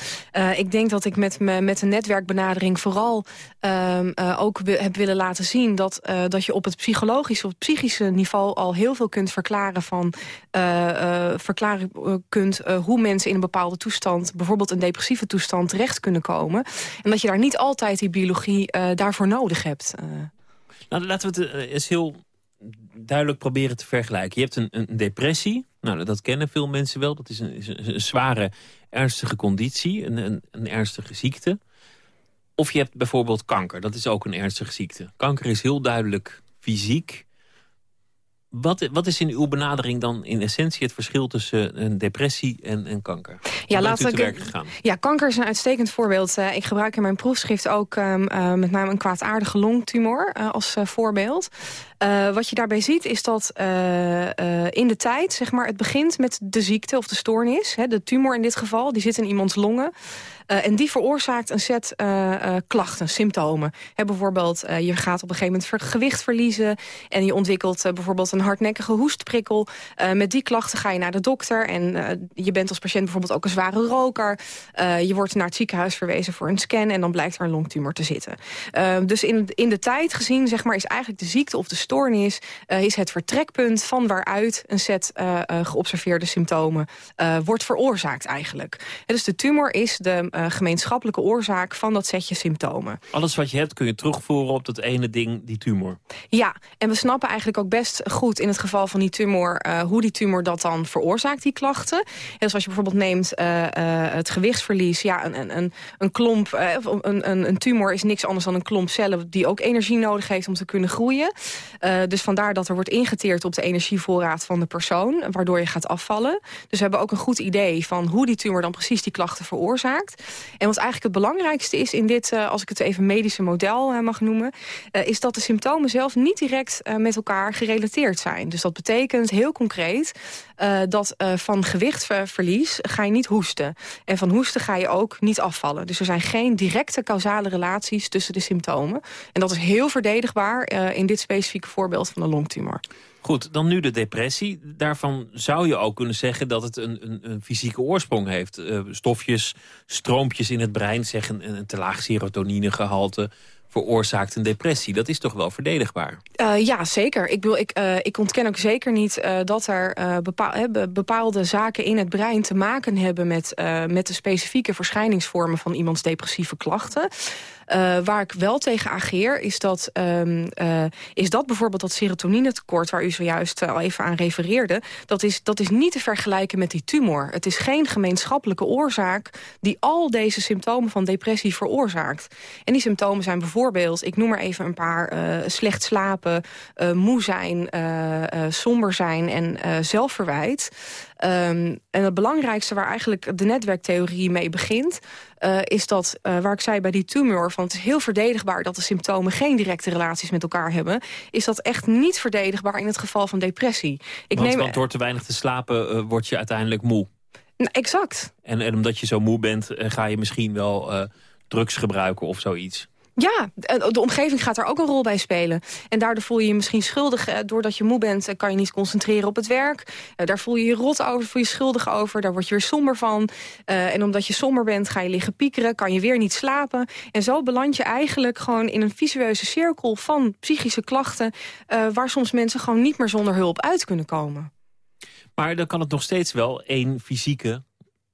ik denk dat ik met, me, met een netwerkbenadering vooral ehm, ook heb willen laten zien... Dat, dat je op het psychologische of psychische niveau al heel veel kunt verklaren... van verklaren kunt hoe mensen in een bepaalde toestand... bijvoorbeeld een depressieve toestand terecht kunnen komen. En dat je daar niet altijd die biologie daarvoor nodig hebt. Nou, laten we het eens heel duidelijk proberen te vergelijken. Je hebt een, een depressie, nou, dat kennen veel mensen wel. Dat is een, is een zware, ernstige conditie, een, een, een, ernstige ziekte. Of je hebt bijvoorbeeld kanker, dat is ook een ernstige ziekte. Kanker is heel duidelijk fysiek. Wat, wat is in uw benadering dan in essentie het verschil tussen een depressie en, en kanker? Ja, werk gegaan? Ja, kanker is een uitstekend voorbeeld. Uh, ik gebruik in mijn proefschrift ook um, uh, met name een kwaadaardige longtumor uh, als voorbeeld. wat je daarbij ziet is dat in de tijd, zeg maar, het begint met de ziekte of de stoornis. Hè, de tumor in dit geval, die zit in iemands longen. Uh, en die veroorzaakt een set uh, uh, klachten, symptomen. Bijvoorbeeld, je gaat op een gegeven moment gewicht verliezen... en je ontwikkelt bijvoorbeeld een hardnekkige hoestprikkel. met die klachten ga je naar de dokter. En je bent als patiënt bijvoorbeeld ook een zware roker. je wordt naar het ziekenhuis verwezen voor een scan... en dan blijkt er een longtumor te zitten. dus in, in de tijd gezien zeg maar, is eigenlijk de ziekte of de stoornis... is het vertrekpunt van waaruit een set geobserveerde symptomen... wordt veroorzaakt eigenlijk. En dus de tumor is de uh, gemeenschappelijke oorzaak van dat setje symptomen. Alles wat je hebt kun je terugvoeren op dat ene ding, die tumor. Ja, en we snappen eigenlijk ook best goed in het geval van die tumor... Uh, hoe die tumor dat dan veroorzaakt, die klachten. En dus als je bijvoorbeeld neemt uh, het gewichtsverlies... ja, een, een, een klomp, een, een, een tumor is niks anders dan een klomp cellen... die ook energie nodig heeft om te kunnen groeien. dus vandaar dat er wordt ingeteerd op de energievoorraad van de persoon... waardoor je gaat afvallen. Dus we hebben ook een goed idee van hoe die tumor dan precies die klachten veroorzaakt. En wat eigenlijk het belangrijkste is in dit, uh, als ik het even medische model uh, mag noemen... Uh, is dat de symptomen zelf niet direct met elkaar gerelateerd zijn. Dus dat betekent heel concreet dat van gewichtverlies ga je niet hoesten. En van hoesten ga je ook niet afvallen. Dus er zijn geen directe causale relaties tussen de symptomen. En dat is heel verdedigbaar in dit specifieke voorbeeld van de longtumor. Goed, dan nu de depressie. Daarvan zou je ook kunnen zeggen dat het een, een, een fysieke oorsprong heeft. Uh, stofjes, stroompjes in het brein, zeggen een, een te laag serotoninegehalte veroorzaakt een depressie. Dat is toch wel verdedigbaar? Uh, ja, zeker. Ik, bedoel, ik, uh, ik ontken ook zeker niet dat er bepaal, bepaalde zaken in het brein te maken hebben met, met de specifieke verschijningsvormen van iemands depressieve klachten. Uh, waar ik wel tegen ageer is dat, um, uh, is dat bijvoorbeeld dat serotoninetekort... waar u zojuist al even aan refereerde... Dat is, dat is niet te vergelijken met die tumor. Het is geen gemeenschappelijke oorzaak... die al deze symptomen van depressie veroorzaakt. En die symptomen zijn bijvoorbeeld... ik noem maar even een paar... slecht slapen, moe zijn, somber zijn en zelfverwijt... Um, en het belangrijkste waar eigenlijk de netwerktheorie mee begint... Uh, is dat, uh, waar ik zei bij die tumor... van het is heel verdedigbaar dat de symptomen geen directe relaties met elkaar hebben... is dat echt niet verdedigbaar in het geval van depressie. Ik want, neem... want door te weinig te slapen uh, word je uiteindelijk moe. Nou, exact. En, en omdat je zo moe bent, ga je misschien wel drugs gebruiken of zoiets. Ja, de omgeving gaat daar ook een rol bij spelen. En daardoor voel je je misschien schuldig. Eh, doordat je moe bent, eh, kan je niet concentreren op het werk. Eh, daar voel je je rot over, voel je schuldig over. Daar word je weer somber van. en omdat je somber bent, ga je liggen piekeren. Kan je weer niet slapen. En zo beland je eigenlijk gewoon in een visueuze cirkel van psychische klachten... waar soms mensen gewoon niet meer zonder hulp uit kunnen komen. Maar dan kan het nog steeds wel één fysieke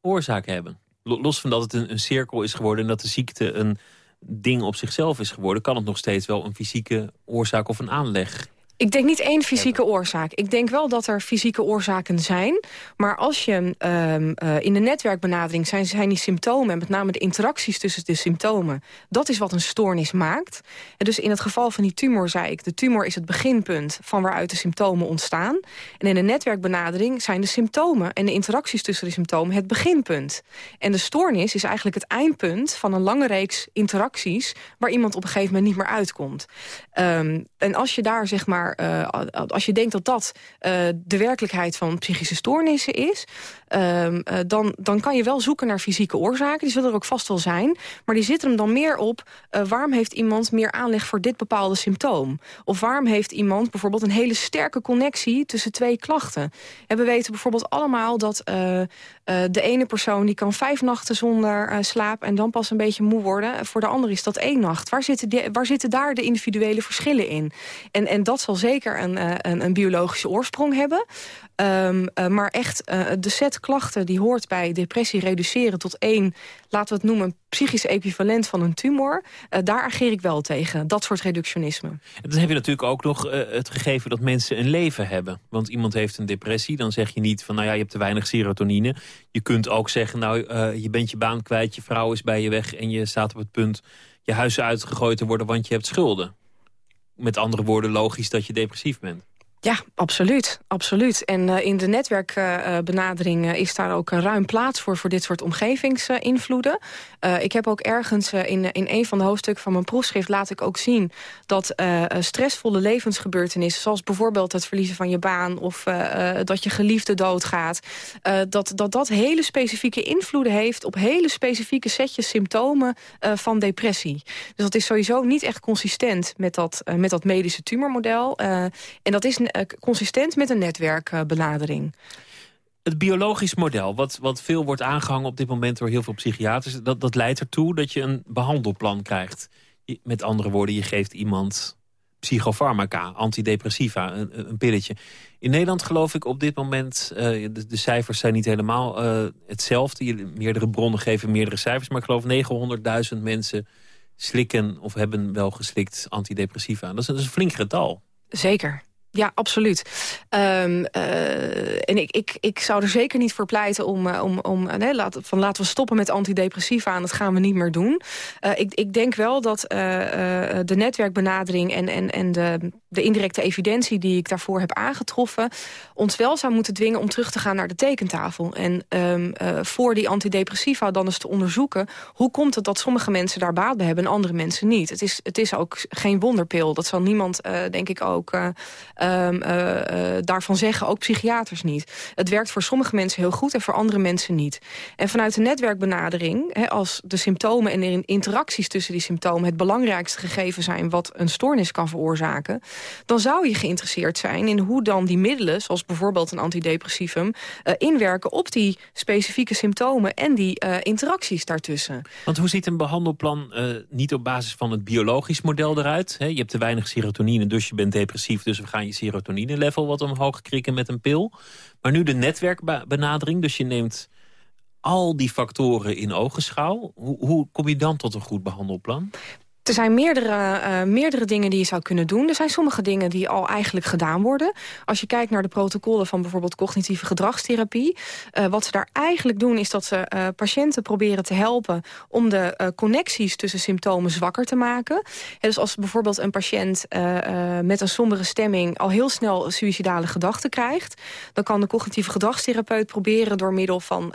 oorzaak hebben. Los van dat het een, een cirkel is geworden en dat de ziekte een ding op zichzelf is geworden... kan het nog steeds wel een fysieke oorzaak of een aanleg Ik denk niet één fysieke oorzaak. Ik denk wel dat er fysieke oorzaken zijn. Maar als je ehm, eh, in de netwerkbenadering zijn, zijn die symptomen... en met name de interacties tussen de symptomen... dat is wat een stoornis maakt. En dus in het geval van die tumor zei ik... de tumor is het beginpunt van waaruit de symptomen ontstaan. En in de netwerkbenadering zijn de symptomen... en de interacties tussen de symptomen het beginpunt. En de stoornis is eigenlijk het eindpunt van een lange reeks interacties... waar iemand op een gegeven moment niet meer uitkomt. Ehm, en als je daar zeg maar uh, als je denkt dat dat uh, de werkelijkheid van psychische stoornissen is... Uh, dan, dan kan je wel zoeken naar fysieke oorzaken. Die zullen er ook vast wel zijn. Maar die zitten hem dan meer op... waarom heeft iemand meer aanleg voor dit bepaalde symptoom? Of waarom heeft iemand bijvoorbeeld een hele sterke connectie... tussen twee klachten? En we weten bijvoorbeeld allemaal dat de ene persoon... die kan vijf nachten zonder slaap en dan pas een beetje moe worden. Voor de andere is dat één nacht. Waar zitten, waar zitten daar de individuele verschillen in? En, en dat zal zeker een, een, een biologische oorsprong hebben. Uh, maar echt uh, de set klachten die hoort bij depressie reduceren tot één... laten we het noemen, psychisch equivalent van een tumor... Uh, daar ageer ik wel tegen, dat soort reductionisme. En dan heb je natuurlijk ook nog het gegeven dat mensen een leven hebben. Want iemand heeft een depressie, dan zeg je niet van... nou ja, je hebt te weinig serotonine. Je kunt ook zeggen, nou, je bent je baan kwijt... je vrouw is bij je weg en je staat op het punt... je huis uitgegooid te worden, want je hebt schulden met andere woorden logisch dat je depressief bent. Ja, absoluut. absoluut. En uh, in de netwerkbenadering uh, uh, is daar ook ruim plaats voor... voor dit soort omgevingsinvloeden. ik heb ook ergens in, in een van de hoofdstukken van mijn proefschrift... laat ik ook zien dat stressvolle levensgebeurtenissen... zoals bijvoorbeeld het verliezen van je baan... of dat je geliefde doodgaat... dat, dat dat hele specifieke invloeden heeft... op hele specifieke setjes symptomen van depressie. Dus dat is sowieso niet echt consistent met dat, met dat medische tumormodel. en dat is consistent met een netwerkbenadering. Het biologisch model, wat, wat veel wordt aangehangen op dit moment door heel veel psychiaters... dat, dat leidt ertoe dat je een behandelplan krijgt. met andere woorden, je geeft iemand psychofarmaca, antidepressiva, een, een pilletje. In Nederland geloof ik op dit moment, uh, de, de, cijfers zijn niet helemaal uh, hetzelfde. Meerdere bronnen geven meerdere cijfers, maar ik geloof 900.000 mensen slikken of hebben wel geslikt antidepressiva. Dat is, dat is een flink getal. Zeker. Ja, absoluut. Um, uh, en ik, ik, ik zou er zeker niet voor pleiten om, uh, om, om nee, laat, van laten we stoppen met antidepressiva en dat gaan we niet meer doen. Ik, ik denk wel dat de netwerkbenadering en, en, en de, de indirecte evidentie die ik daarvoor heb aangetroffen, ons wel zou moeten dwingen om terug te gaan naar de tekentafel. En um, voor die antidepressiva dan eens te onderzoeken, hoe komt het dat sommige mensen daar baat bij hebben en andere mensen niet. Het is, het is ook geen wonderpil. Dat zal niemand, denk ik ook uh, uh, daarvan zeggen, ook psychiaters niet. Het werkt voor sommige mensen heel goed en voor andere mensen niet. En vanuit de netwerkbenadering, als de symptomen en de interacties tussen die symptomen het belangrijkste gegeven zijn wat een stoornis kan veroorzaken, dan zou je geïnteresseerd zijn in hoe dan die middelen, zoals bijvoorbeeld een antidepressivum, uh, inwerken op die specifieke symptomen en die uh, interacties daartussen. Want hoe ziet een behandelplan uh, niet op basis van het biologisch model eruit? Je hebt te weinig serotonine, dus je bent depressief, dus we gaan je serotonine-level wat omhoog krikken met een pil. Maar nu de netwerkbenadering, dus je neemt al die factoren in ogenschouw. Hoe, hoe kom je dan tot een goed behandelplan? Er zijn meerdere, uh, meerdere dingen die je zou kunnen doen. Er zijn sommige dingen die al eigenlijk gedaan worden. Als je kijkt naar de protocollen van bijvoorbeeld cognitieve gedragstherapie. Uh, wat ze daar eigenlijk doen is dat ze uh, patiënten proberen te helpen... om de connecties tussen symptomen zwakker te maken. Dus als bijvoorbeeld een patiënt met een sombere stemming... al heel snel suïcidale gedachten krijgt... dan kan de cognitieve gedragstherapeut proberen... door middel van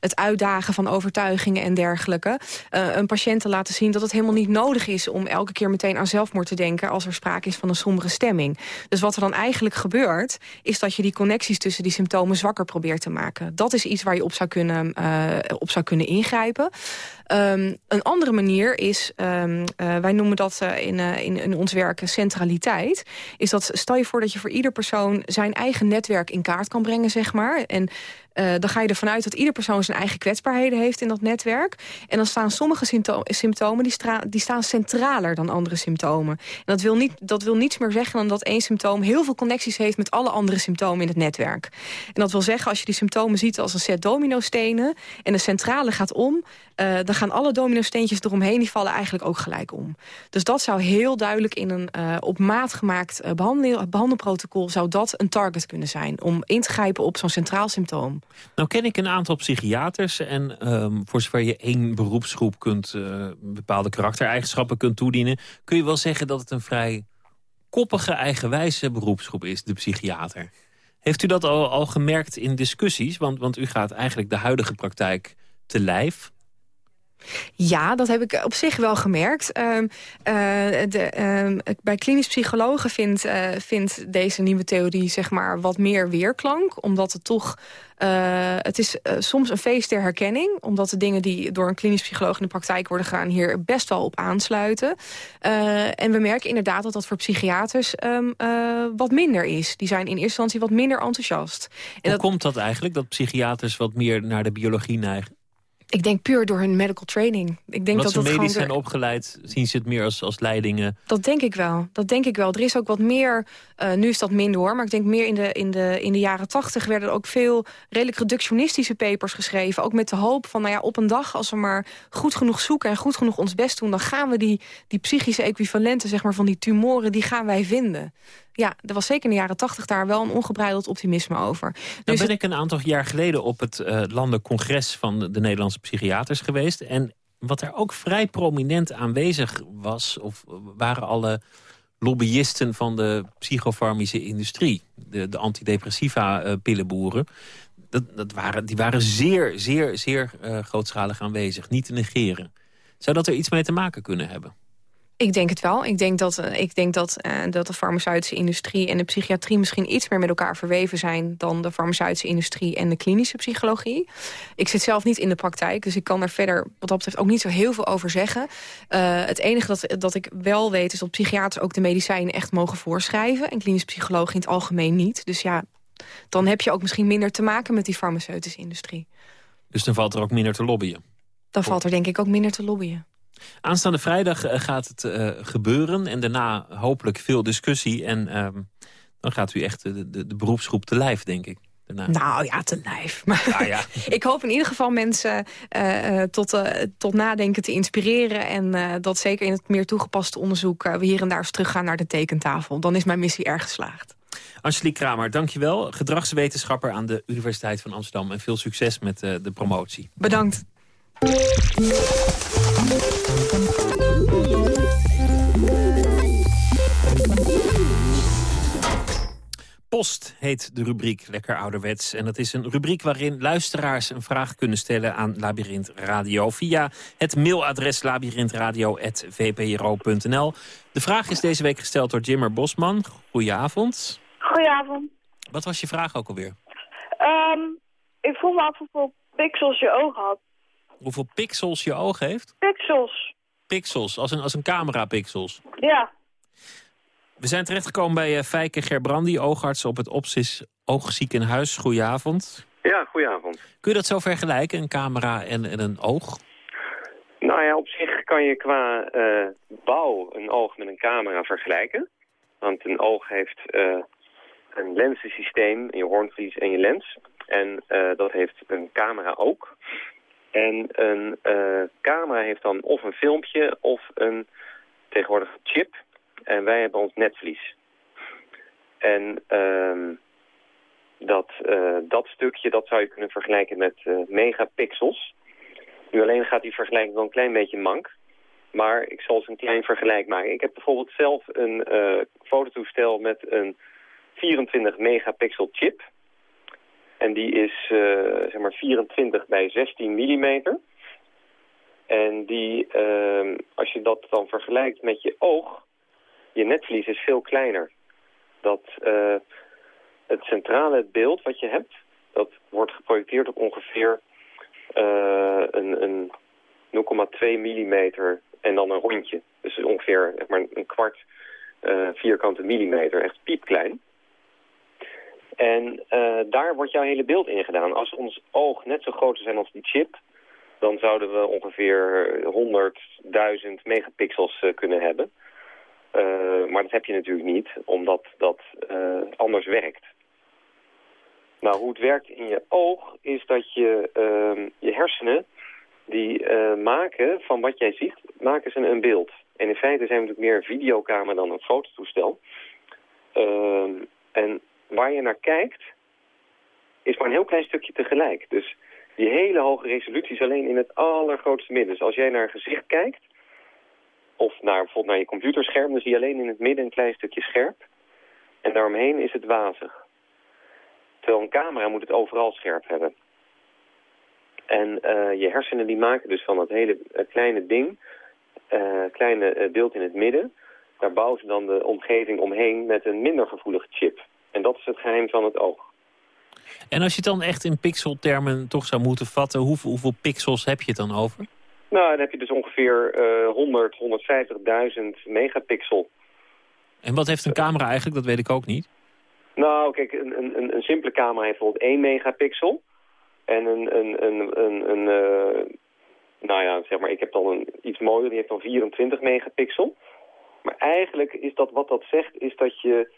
het uitdagen van overtuigingen en dergelijke... een patiënt te laten zien dat het helemaal niet nodig is is om elke keer meteen aan zelfmoord te denken... als er sprake is van een sombere stemming. Dus wat er dan eigenlijk gebeurt... is dat je die connecties tussen die symptomen zwakker probeert te maken. Dat is iets waar je op zou kunnen, uh, op zou kunnen ingrijpen. Um, een andere manier is, um, uh, wij noemen dat in, uh, in, in, ons werk centraliteit... is dat stel je voor dat je voor ieder persoon zijn eigen netwerk in kaart kan brengen, zeg maar. En eh, dan ga je ervan uit dat ieder persoon zijn eigen kwetsbaarheden heeft in dat netwerk. En dan staan sommige sympto symptomen die, die, staan centraler dan andere symptomen. En dat wil, niet, dat wil niets meer zeggen dan dat één symptoom heel veel connecties heeft met alle andere symptomen in het netwerk. En dat wil zeggen, als je die symptomen ziet als een set dominostenen en de centrale gaat om, uh, dan gaan alle dominosteentjes eromheen, die vallen eigenlijk ook gelijk om. Dus dat zou heel duidelijk in een uh, op maat gemaakt behandel behandelprotocol... zou dat een target kunnen zijn om in te grijpen op zo'n centraal symptoom. Nou ken ik een aantal psychiaters en um, voor zover je één beroepsgroep kunt... bepaalde karaktereigenschappen kunt toedienen... kun je wel zeggen dat het een vrij koppige, eigenwijze beroepsgroep is, de psychiater. Heeft u dat al, al gemerkt in discussies? Want, want u gaat eigenlijk de huidige praktijk te lijf. Ja, dat heb ik op zich wel gemerkt. Um, uh, de, um, bij klinisch psychologen vindt, uh, vindt deze nieuwe theorie zeg maar, wat meer weerklank. Omdat het toch... Uh, het is soms een feest ter herkenning. Omdat de dingen die door een klinisch psycholoog in de praktijk worden gedaan... hier best wel op aansluiten. en we merken inderdaad dat dat voor psychiaters um, wat minder is. Die zijn in eerste instantie wat minder enthousiast. En Hoe dat... komt dat eigenlijk, dat psychiaters wat meer naar de biologie neigen? Ik denk puur door hun medical training. Ik denk Omdat dat ze medisch zijn opgeleid, zien ze het meer als, als leidingen. Dat denk ik wel. Dat denk ik wel. Er is ook wat meer, uh, nu is dat minder hoor, maar ik denk meer in de, in de, in de jaren tachtig werden er ook veel redelijk reductionistische papers geschreven. Ook met de hoop van, nou ja, op een dag als we maar goed genoeg zoeken en goed genoeg ons best doen, dan gaan we die, die psychische equivalenten zeg maar, van die tumoren, die gaan wij vinden. Ja, er was zeker in de jaren tachtig daar wel een ongebreideld optimisme over. Nou Dus ben ik een aantal jaar geleden op het uh, landelijk congres van de Nederlandse psychiaters geweest. En wat er ook vrij prominent aanwezig was, of waren alle lobbyisten van de psychofarmische industrie. De, de antidepressiva uh, pillenboeren. Dat, dat waren, die waren zeer, zeer, zeer uh, grootschalig aanwezig. Niet te negeren. Zou dat er iets mee te maken kunnen hebben? Ik denk het wel. Ik denk dat, uh, ik denk dat, uh, dat de farmaceutische industrie en de psychiatrie misschien iets meer met elkaar verweven zijn dan de farmaceutische industrie en de klinische psychologie. Ik zit zelf niet in de praktijk, dus ik kan daar verder wat dat betreft ook niet zo heel veel over zeggen. Uh, het enige dat, dat ik wel weet is dat psychiaters ook de medicijnen echt mogen voorschrijven en klinische psychologen in het algemeen niet. Dus ja, dan heb je ook misschien minder te maken met die farmaceutische industrie. Dus dan valt er ook minder te lobbyen? Dan valt er denk ik ook minder te lobbyen. Aanstaande vrijdag uh, gaat het uh, gebeuren en daarna hopelijk veel discussie. En uh, dan gaat u echt de, de, de, beroepsgroep te lijf, denk ik. Daarna. Nou ja, te lijf. *laughs* Maar ja. ik hoop in ieder geval mensen uh, tot, tot nadenken te inspireren. En dat zeker in het meer toegepaste onderzoek we hier en daar eens teruggaan naar de tekentafel. Dan is mijn missie erg geslaagd. Angelique Kramer, dankjewel. Gedragswetenschapper aan de Universiteit van Amsterdam. En veel succes met de promotie. Bedankt. Post heet de rubriek, lekker ouderwets. En dat is een rubriek waarin luisteraars een vraag kunnen stellen aan Labyrinth Radio... via het mailadres labyrinthradio.vpro.nl. De vraag is deze week gesteld door Jimmer Bosman. Goedenavond. Goedenavond. Wat was je vraag ook alweer? Um, ik vroeg me af hoeveel pixels je oog had. Hoeveel pixels je oog heeft? Pixels. Pixels, als een, als een camera pixels. Ja. We zijn terechtgekomen bij uh, Fijke Gerbrandi, oogarts op het Opsis Oogziekenhuis. Goedenavond. Ja, goedenavond. Kun je dat zo vergelijken, een camera en, en een oog? Nou ja, op zich kan je qua uh, bouw een oog met een camera vergelijken. Want een oog heeft uh, een lensensysteem, je hoornvlies en je lens. En dat heeft een camera ook. En een uh, camera heeft dan of een filmpje of een tegenwoordig chip. En wij hebben ons netvlies. En uh, dat, uh, dat stukje dat zou je kunnen vergelijken met uh, megapixels. Nu alleen gaat die vergelijking wel een klein beetje mank. Maar ik zal eens een klein vergelijk maken. Ik heb bijvoorbeeld zelf een fototoestel met een 24 megapixel chip. En die is uh, zeg maar 24 bij 16 millimeter. En die, uh, als je dat dan vergelijkt met je oog, je netvlies is veel kleiner. Dat uh, het centrale beeld wat je hebt, dat wordt geprojecteerd op ongeveer uh, een, een 0,2 millimeter en dan een rondje. Dus ongeveer zeg maar, een kwart vierkante millimeter, echt piepklein. En eh, daar wordt jouw hele beeld in gedaan. Als ons oog net zo groot zou zijn als die chip... dan zouden we ongeveer 100.000 megapixels eh, kunnen hebben. Eh, maar dat heb je natuurlijk niet, omdat dat anders werkt. Nou, hoe het werkt in je oog is dat je ehm, je hersenen... die maken van wat jij ziet, maken ze een beeld. En in feite zijn we natuurlijk meer een videocamera dan een fototoestel. Ehm, en waar je naar kijkt, is maar een heel klein stukje tegelijk. Dus die hele hoge resolutie is alleen in het allergrootste midden. Dus als jij naar een gezicht kijkt, of naar, bijvoorbeeld naar je computerscherm, dan zie je alleen in het midden een klein stukje scherp. En daaromheen is het wazig. Terwijl een camera moet het overal scherp hebben. En eh, je hersenen die maken dus van dat hele eh, kleine ding, eh, kleine beeld in het midden, daar bouwen ze dan de omgeving omheen met een minder gevoelige chip. En dat is het geheim van het oog. En als je het dan echt in pixeltermen toch zou moeten vatten... hoeveel, hoeveel pixels heb je het dan over? Nou, dan heb je dus ongeveer eh 100, 150.000 megapixel. En wat heeft een camera eigenlijk? Dat weet ik ook niet. Nou, kijk, een, een, een- simpele camera heeft bijvoorbeeld 1 megapixel. En een, een, een, een, een eh, nou ja, zeg maar, ik heb dan een iets mooier, die heeft dan 24 megapixel. Maar eigenlijk is dat wat dat zegt, is dat je,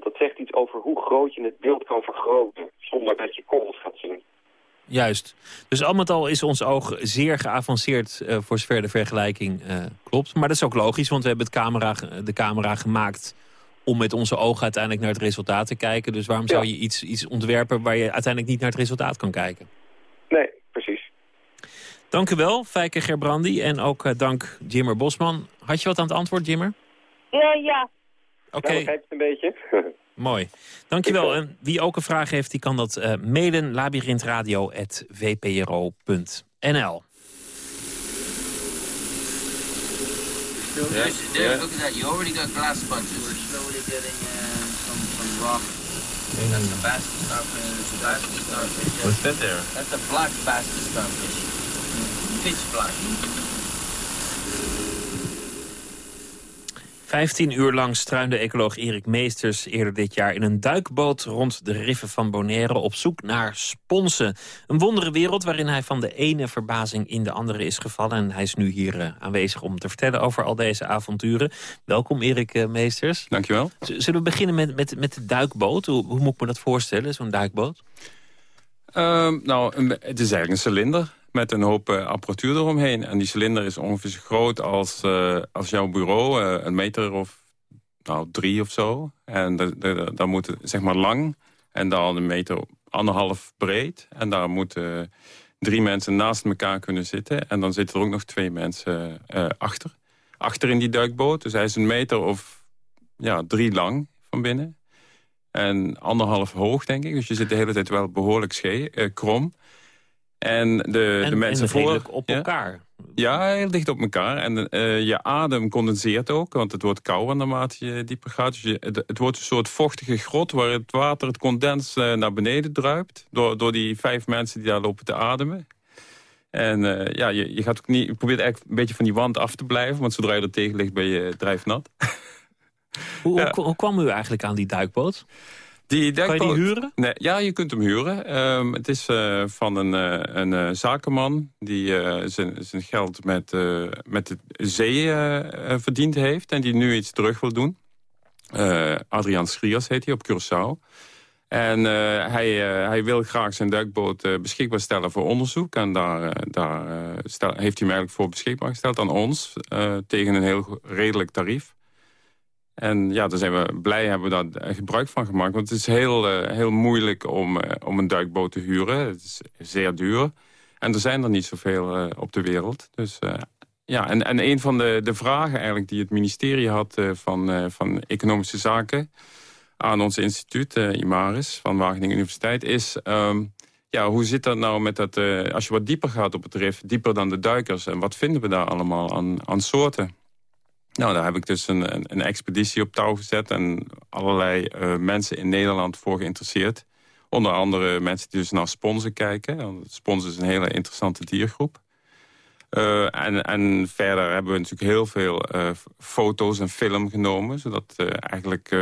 dat zegt iets over hoe groot je het beeld kan vergroten. Zonder dat je korrels gaat zien. Juist. Dus al met al is ons oog zeer geavanceerd eh, voor zover de vergelijking eh, klopt. Maar dat is ook logisch, want we hebben het camera, de camera gemaakt om met onze ogen uiteindelijk naar het resultaat te kijken. Dus waarom zou je iets, iets ontwerpen waar je uiteindelijk niet naar het resultaat kan kijken? Nee, precies. Dank u wel, Fijke Gerbrandi. En ook eh, dank Jimmer Bosman. Had je wat aan het antwoord, Jimmer? Ja, ja. Oké. Begrijp het een beetje. *laughs* Mooi. Dankjewel. En wie ook een vraag heeft, die kan dat eh, mailen. labyrinthradio.vpro.nl There's, there, look at that. You already got glass sponges. We're slowly getting uh, some, some rock. That's the basket starfish. It's a basket starfish. What's that there? That's a black basket starfish. Pitch black. 15 uur lang struinde ecoloog Erik Meesters eerder dit jaar in een duikboot rond de riffen van Bonaire op zoek naar sponsen. Een wondere wereld waarin hij van de ene verbazing in de andere is gevallen. En hij is nu hier eh, aanwezig om te vertellen over al deze avonturen. Welkom Erik eh, Meesters. Dankjewel. Zullen we beginnen met, met, met de duikboot? Hoe, hoe moet ik me dat voorstellen, zo'n duikboot? Ehm, nou, het is eigenlijk een cilinder met een hoop eh, apparatuur eromheen. En die cilinder is ongeveer zo groot als, eh, als jouw bureau. eh, een meter of nou, drie of zo. En da- da- da- dan moet het zeg maar lang. En dan een meter anderhalf breed. En daar moeten drie mensen naast elkaar kunnen zitten. En dan zitten er ook nog twee mensen achter. Achter in die duikboot. Dus hij is een meter of ja, drie lang van binnen. En anderhalf hoog, denk ik. Dus je zit de hele tijd wel behoorlijk eh, krom. En de, En- de mensen en voor... op ja? elkaar. Ja, heel dicht op elkaar. En eh, je adem condenseert ook, want het wordt kouder naarmate je dieper gaat. Dus je, het, het wordt een soort vochtige grot waar het water, het condens eh, naar beneden druipt. Door, door die vijf mensen die daar lopen te ademen. En eh, ja, je, je, gaat ook niet, je probeert eigenlijk een beetje van die wand af te blijven. Want zodra je er tegen ligt ben je drijfnat. Hoe, *laughs* hoe, hoe kwam u eigenlijk aan die duikboot? Die Kan je die huren? Nee, ja, je kunt hem huren. Ehm, het is eh, van een, eh, een eh, zakenman die zijn, zijn geld met, met de zee verdiend heeft... en die nu iets terug wil doen. Adriaan Schriers heet hij, op Curaçao. En hij, hij wil graag zijn duikboot beschikbaar stellen voor onderzoek. En daar, daar stel, heeft hij hem eigenlijk voor beschikbaar gesteld aan ons... tegen een heel redelijk tarief. En ja, daar zijn we blij hebben we daar gebruik van gemaakt. Want het is heel, eh, heel moeilijk om, eh, om een duikboot te huren. Het is zeer duur. En er zijn er niet zoveel eh, op de wereld. Dus ja, en, en een van de, de vragen eigenlijk die het ministerie had van, van Economische Zaken aan ons instituut, IMARIS, van Wageningen Universiteit, is... ehm, ja, hoe zit dat nou met dat, als je wat dieper gaat op het rif, dieper dan de duikers, en wat vinden we daar allemaal aan, aan soorten? Nou, daar heb ik dus een, een, een expeditie op touw gezet en allerlei eh, mensen in Nederland voor geïnteresseerd. Onder andere mensen die dus naar sponsen kijken. Want Spons is een hele interessante diergroep. Eh, en, en verder hebben we natuurlijk heel veel eh, foto's en film genomen. Zodat eigenlijk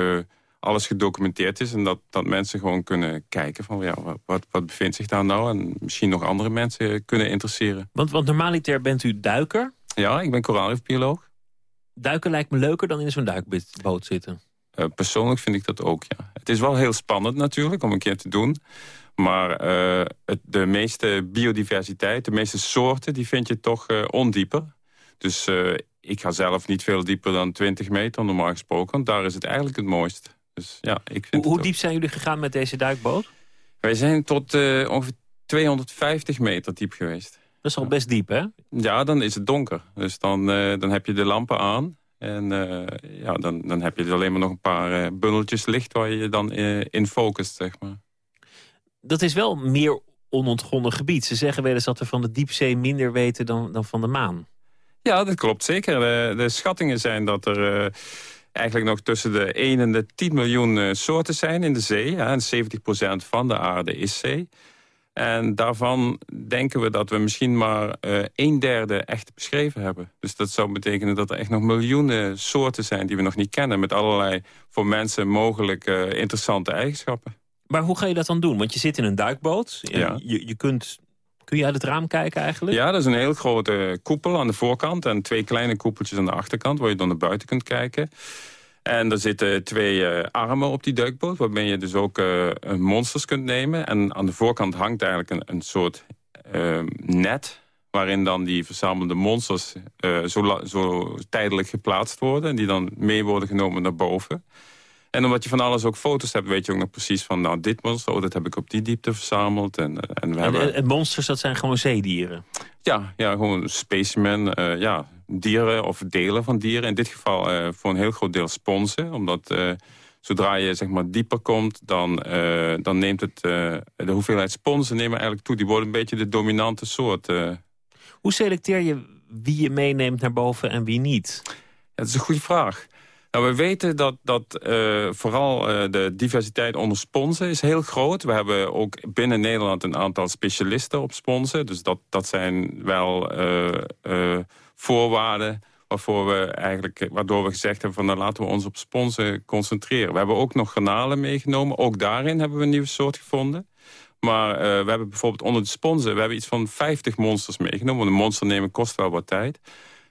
alles gedocumenteerd is... en dat, dat mensen gewoon kunnen kijken van ja, wat- wat, bevindt zich daar nou... en misschien nog andere mensen kunnen interesseren. Want, want normaliter bent u duiker. Ja, ik ben koraalrifbioloog. Duiken lijkt me leuker dan in zo'n duikboot zitten. Eh, persoonlijk vind ik dat ook, ja. Het is wel heel spannend natuurlijk om een keer te doen. Maar eh, het, de meeste biodiversiteit, de meeste soorten... die vind je toch eh, ondieper. Dus ik ga zelf niet veel dieper dan 20 meter, normaal gesproken. Want daar is het eigenlijk het mooist. Dus ja, ik vind Hoe, hoe diep zijn jullie gegaan met deze duikboot? Wij zijn tot ongeveer 250 meter diep geweest. Dat is al best diep, hè? Ja, dan is het donker. Dus dan, eh, dan heb je de lampen aan. En eh, ja, dan, dan heb je alleen maar nog een paar eh, bundeltjes licht... waar je dan eh, in focust, zeg maar. Dat is wel meer onontgonnen gebied. Ze zeggen wel eens dat we van de diepzee minder weten dan, dan van de maan. Ja, dat klopt zeker. De, de schattingen zijn dat er eigenlijk nog tussen de 1 en de 10 miljoen soorten zijn in de zee. Ja, en 70% van de aarde is zee. En daarvan denken we dat we misschien maar eh een derde echt beschreven hebben. Dus dat zou betekenen dat er echt nog miljoenen soorten zijn die we nog niet kennen. Met allerlei voor mensen mogelijk eh, interessante eigenschappen. Maar hoe ga je dat dan doen? Want je zit in een duikboot. En Ja. Je, je kunt, kun je uit het raam kijken eigenlijk? Ja, dat is een heel grote koepel aan de voorkant... en twee kleine koepeltjes aan de achterkant... waar je dan naar buiten kunt kijken. En er zitten twee eh, armen op die duikboot... waarbij je dus ook eh, monsters kunt nemen. En aan de voorkant hangt eigenlijk een, een soort eh, net... waarin dan die verzamelde monsters eh, zo, zo tijdelijk geplaatst worden... en die dan mee worden genomen naar boven... En omdat je van alles ook foto's hebt, weet je ook nog precies van... nou, dit monster, oh, dat heb ik op die diepte verzameld. En, eh, en we En, hebben... en- en monsters, dat zijn gewoon zeedieren. Ja, ja gewoon specimen, eh, ja, dieren of delen van dieren. In dit geval eh, voor een heel groot deel sponsen. Omdat zodra je zeg maar, dieper komt, dan, dan neemt het, de hoeveelheid sponsen nemen eigenlijk toe. Die worden een beetje de dominante soort. Hoe selecteer je wie je meeneemt naar boven en wie niet? dat is een goede vraag. Nou, we weten dat, dat eh, vooral eh, de diversiteit onder sponsen is heel groot. We hebben ook binnen Nederland een aantal specialisten op sponsen. Dus dat, dat zijn wel eh, voorwaarden waarvoor we eigenlijk, waardoor we gezegd hebben... van nou, laten we ons op sponsen concentreren. We hebben ook nog granalen meegenomen. Ook daarin hebben we een nieuwe soort gevonden. Maar we hebben bijvoorbeeld onder de sponsen... we hebben iets van 50 monsters meegenomen. Want een monster nemen kost wel wat tijd.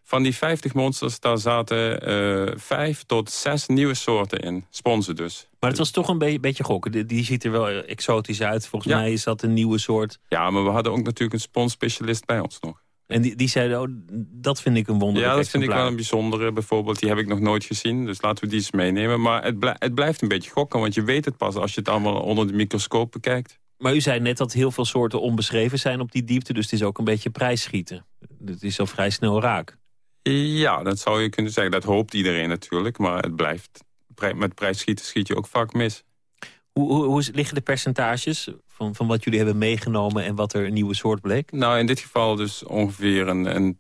Van die 50 monsters, daar zaten eh, vijf tot zes nieuwe soorten in. Sponsen dus. Maar het was toch een be beetje gokken. Die, die ziet er wel exotisch uit. Volgens Ja. mij is dat een nieuwe soort. Ja, maar we hadden ook natuurlijk een sponsspecialist bij ons nog. En die, die zeiden, oh, dat vind ik een wonderlijk Ja, dat vind ik wel een bijzondere bijvoorbeeld. Die heb ik nog nooit gezien, dus laten we die eens meenemen. Maar het, het blijft een beetje gokken, want je weet het pas... als je het allemaal onder de microscoop bekijkt. Maar u zei net dat heel veel soorten onbeschreven zijn op die diepte. Dus het is ook een beetje prijsschieten. Het is al vrij snel raak. Ja, dat zou je kunnen zeggen. Dat hoopt iedereen natuurlijk, maar het blijft... Met prijsschieten schiet je ook vaak mis. Hoe, hoe, hoe liggen de percentages van, van wat jullie hebben meegenomen... en wat er een nieuwe soort bleek? Nou, in dit geval dus ongeveer een, een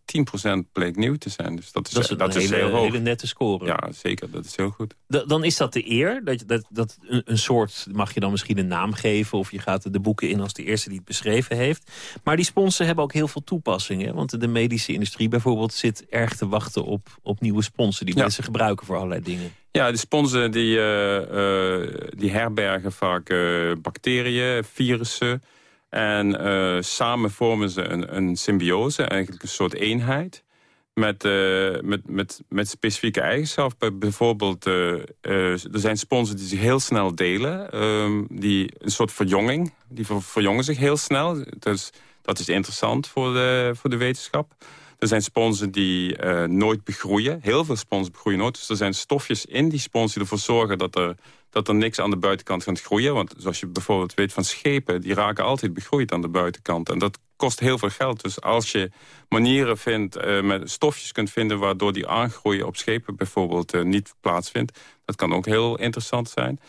10% bleek nieuw te zijn. Dus dat is, Dat is een dat is hele- heel hoog. hele nette score. Ja, zeker. Dat is heel goed. Da- dan is dat de eer. Dat, dat, dat een, een soort mag je dan misschien een naam geven... of je gaat de boeken in als de eerste die het beschreven heeft. Maar die sponsen hebben ook heel veel toepassingen. Want de medische industrie bijvoorbeeld zit erg te wachten op, op nieuwe sponsen... die Ja. mensen gebruiken voor allerlei dingen. Ja, de sponsen die, eh, eh, die herbergen vaak eh, bacteriën, virussen. En samen vormen ze een, een symbiose, eigenlijk een soort eenheid. Met, met, met, met specifieke eigenschappen. Bijvoorbeeld, er zijn sponsen die zich heel snel delen. ehm, die een soort verjonging, die ver- verjongen zich heel snel. Dus dat is interessant voor de, voor de wetenschap. Er zijn sponsen die eh, nooit begroeien. Heel veel sponsen begroeien nooit. Dus er zijn stofjes in die spons die ervoor zorgen dat er, dat er niks aan de buitenkant gaat groeien. Want zoals je bijvoorbeeld weet van schepen, die raken altijd begroeid aan de buitenkant. En dat kost heel veel geld. Dus als je manieren vindt, eh, met stofjes kunt vinden... waardoor die aangroei op schepen bijvoorbeeld eh, niet plaatsvindt... dat kan ook heel interessant zijn.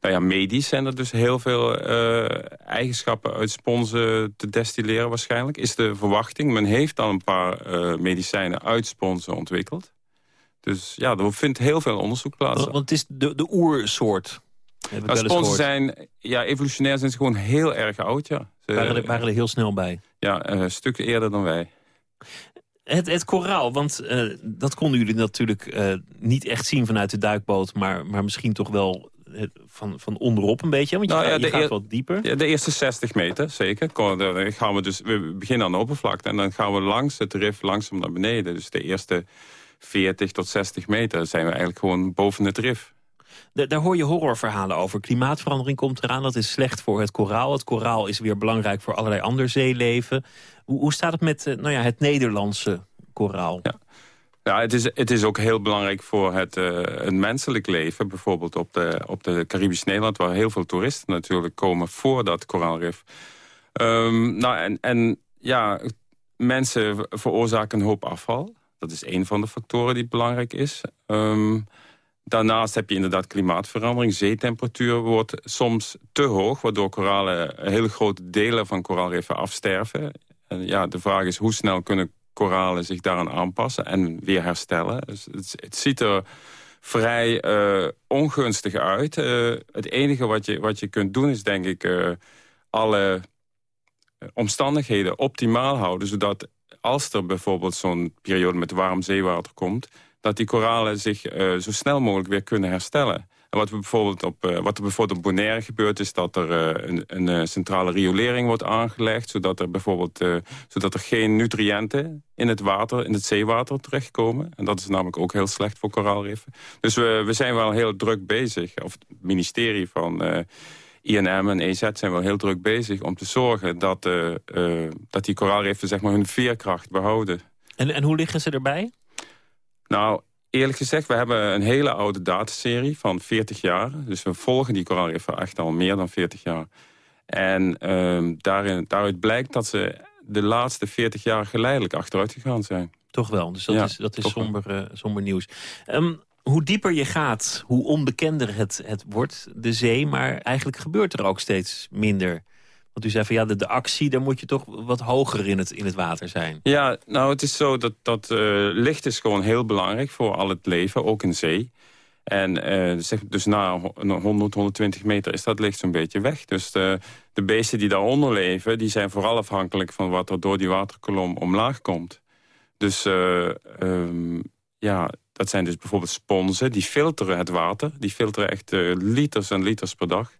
Nou ja, medisch zijn er dus heel veel eh, eigenschappen uit sponsen te destilleren waarschijnlijk. Is de verwachting. Men heeft al een paar eh, medicijnen uit sponsen ontwikkeld. Dus ja, er vindt heel veel onderzoek plaats. Want het is de, de oersoort. Nou, sponsen zijn, ja, evolutionair zijn ze gewoon heel erg oud, ja. Ze, Waren er, waren er heel snel bij. Ja, eh, een stuk eerder dan wij. Het, het koraal, want dat konden jullie natuurlijk niet echt zien vanuit de duikboot... maar, maar misschien toch wel van, van onderop een beetje? Want je, Nou gaat, ja, je de gaat eer- wat dieper. Ja, de eerste 60 meter, zeker. Dan gaan we, dus, we beginnen aan de oppervlakte en dan gaan we langs het rif langzaam naar beneden. Dus de eerste 40 tot 60 meter zijn we eigenlijk gewoon boven het rif. Da- daar hoor je horrorverhalen over. Klimaatverandering komt eraan, dat is slecht voor het koraal. Het koraal is weer belangrijk voor allerlei ander zeeleven. Hoe, hoe staat het met eh, nou ja, het Nederlandse koraal? Ja. Ja, het is, het is ook heel belangrijk voor het, eh, het menselijk leven. Bijvoorbeeld op de, op de Caribisch Nederland... waar heel veel toeristen natuurlijk komen voor dat koraalrif. Ehm, nou, en, en ja, mensen veroorzaken een hoop afval. Dat is een van de factoren die belangrijk is. Ehm, daarnaast heb je inderdaad klimaatverandering. Zeetemperatuur wordt soms te hoog... waardoor koralen, hele grote delen van koraalriffen afsterven. En ja, de vraag is hoe snel kunnen koralen zich daaraan aanpassen... en weer herstellen. Dus het, het ziet er vrij eh, ongunstig uit. Eh, het enige wat je, wat je kunt doen is denk ik... eh, alle omstandigheden optimaal houden... zodat als er bijvoorbeeld zo'n periode met warm zeewater komt... dat die koralen zich zo snel mogelijk weer kunnen herstellen. En wat, we bijvoorbeeld op, eh, wat er bijvoorbeeld op Bonaire gebeurt... is dat er eh, een, een eh, centrale riolering wordt aangelegd... zodat er bijvoorbeeld zodat er geen nutriënten in het water, in het zeewater terechtkomen. En dat is namelijk ook heel slecht voor koraalriffen. Dus we, we zijn wel heel druk bezig, of het ministerie van... INM en EZ zijn wel heel druk bezig om te zorgen dat, dat die koraalriffen zeg maar, hun veerkracht behouden. En, en hoe liggen ze erbij? Nou, eerlijk gezegd, we hebben een hele oude dataserie van 40 jaar. Dus we volgen die koraalriffen echt al meer dan 40 jaar. En ehm, daarin, daaruit blijkt dat ze de laatste 40 jaar geleidelijk achteruit gegaan zijn. Toch wel, dus dat Ja, is, dat is somber, eh, somber nieuws. Ehm, hoe dieper je gaat, hoe onbekender het, het wordt, de zee. Maar eigenlijk gebeurt er ook steeds minder. Want u zei van ja, de, de actie, daar moet je toch wat hoger in het, in het water zijn. Ja, nou het is zo dat, dat eh, licht is gewoon heel belangrijk voor al het leven, ook in zee. En eh, zeg, dus na ho- 100, 120 meter is dat licht zo'n beetje weg. Dus de, de beesten die daaronder leven, die zijn vooral afhankelijk van wat er door die waterkolom omlaag komt. Dus eh, ehm, ja, dat zijn dus bijvoorbeeld sponsen, die filteren het water. Die filteren echt liters en liters per dag.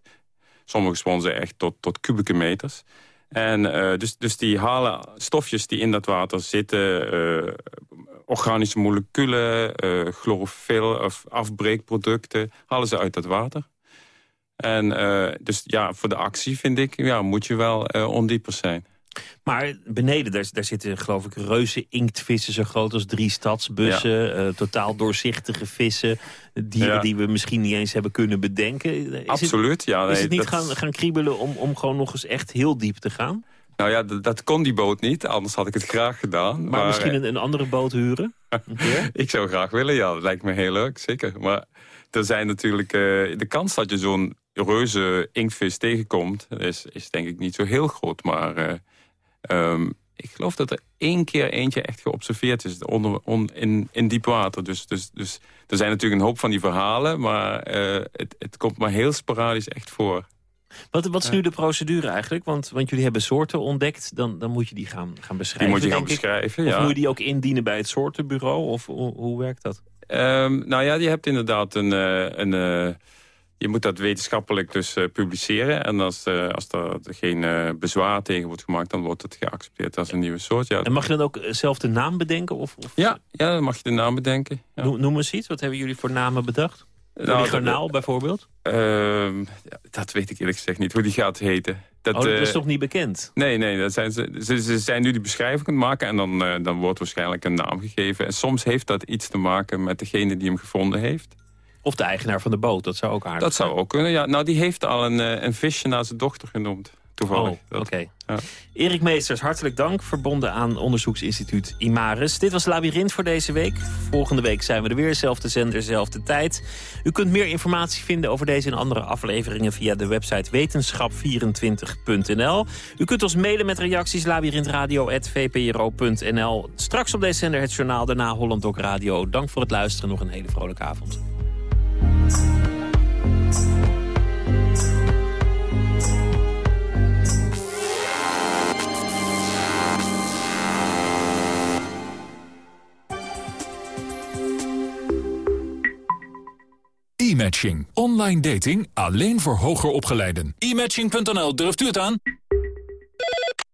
Sommige sponsen echt tot, tot kubieke meters. En eh, dus, dus die halen stofjes die in dat water zitten... eh, organische moleculen, eh chlorofyl of afbreekproducten... halen ze uit dat water. En dus ja, voor de actie vind ik, ja, moet je wel ondieper zijn. Maar beneden, daar, daar zitten geloof ik reuze inktvissen... zo groot als drie stadsbussen, eh, totaal doorzichtige vissen... dieren Ja. die we misschien niet eens hebben kunnen bedenken. Is het- Absoluut, ja. is het niet dat- gaan, gaan kriebelen om, om gewoon nog eens echt heel diep te gaan? Nou ja, dat, kon die boot niet, anders had ik het graag gedaan. Maar, misschien een, een andere boot huren? *laughs* Ik zou graag willen, ja. Dat lijkt me heel leuk, zeker. Maar er zijn natuurlijk... eh, de kans dat je zo'n reuze inktvis tegenkomt... Is, is denk ik niet zo heel groot. Maar eh, ehm, ik geloof dat er één keer eentje echt geobserveerd is... Onder, on- in, in diep water. Dus, dus, dus er zijn natuurlijk een hoop van die verhalen... maar eh, het, het komt maar heel sporadisch echt voor. Wat, wat is nu de procedure eigenlijk? Want, want jullie hebben soorten ontdekt, dan, dan moet je die gaan, gaan beschrijven. moet je gaan ik. beschrijven, Of ja. moet je die ook indienen bij het soortenbureau? Of hoe, hoe werkt dat? Ehm, nou ja, je hebt inderdaad een... eh, een eh, je moet dat wetenschappelijk dus eh, publiceren. En als, eh, als er geen eh, bezwaar tegen wordt gemaakt... dan wordt het geaccepteerd als een nieuwe soort. Ja, En mag je dan ook zelf de naam bedenken? Of, of ja, ja, dan mag je de naam bedenken. Ja. noem, noem eens iets. Wat hebben jullie voor namen bedacht? Nou, dat- bijvoorbeeld? Ehm, dat weet ik eerlijk gezegd niet, hoe die gaat heten. Dat, oh, dat is toch niet bekend? Nee, nee, dat zijn ze, ze, ze zijn nu die beschrijving aan het maken... en dan, dan wordt waarschijnlijk een naam gegeven. En soms heeft dat iets te maken met degene die hem gevonden heeft. Of de eigenaar van de boot, dat zou ook aardig Dat zou ook kunnen, ja. Nou, die heeft al een, eh, een visje naar zijn dochter genoemd, toevallig. Oh, oké. ja. Erik Meesters, hartelijk dank. Verbonden aan onderzoeksinstituut Imaris. Dit was Labyrinth voor deze week. Volgende week zijn we er weer. Zelfde zender, zelfde tijd. U kunt meer informatie vinden over deze en andere afleveringen... via de website wetenschap24.nl. U kunt ons mailen met reacties labyrinthradio.vpro.nl. Straks op deze zender het journaal, daarna Holland Doc Radio. Dank voor het luisteren. Nog een hele vrolijke avond. E-matching. Online dating alleen voor hoger opgeleiden. E-matching.nl, durft u het aan?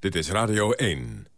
Dit is Radio 1.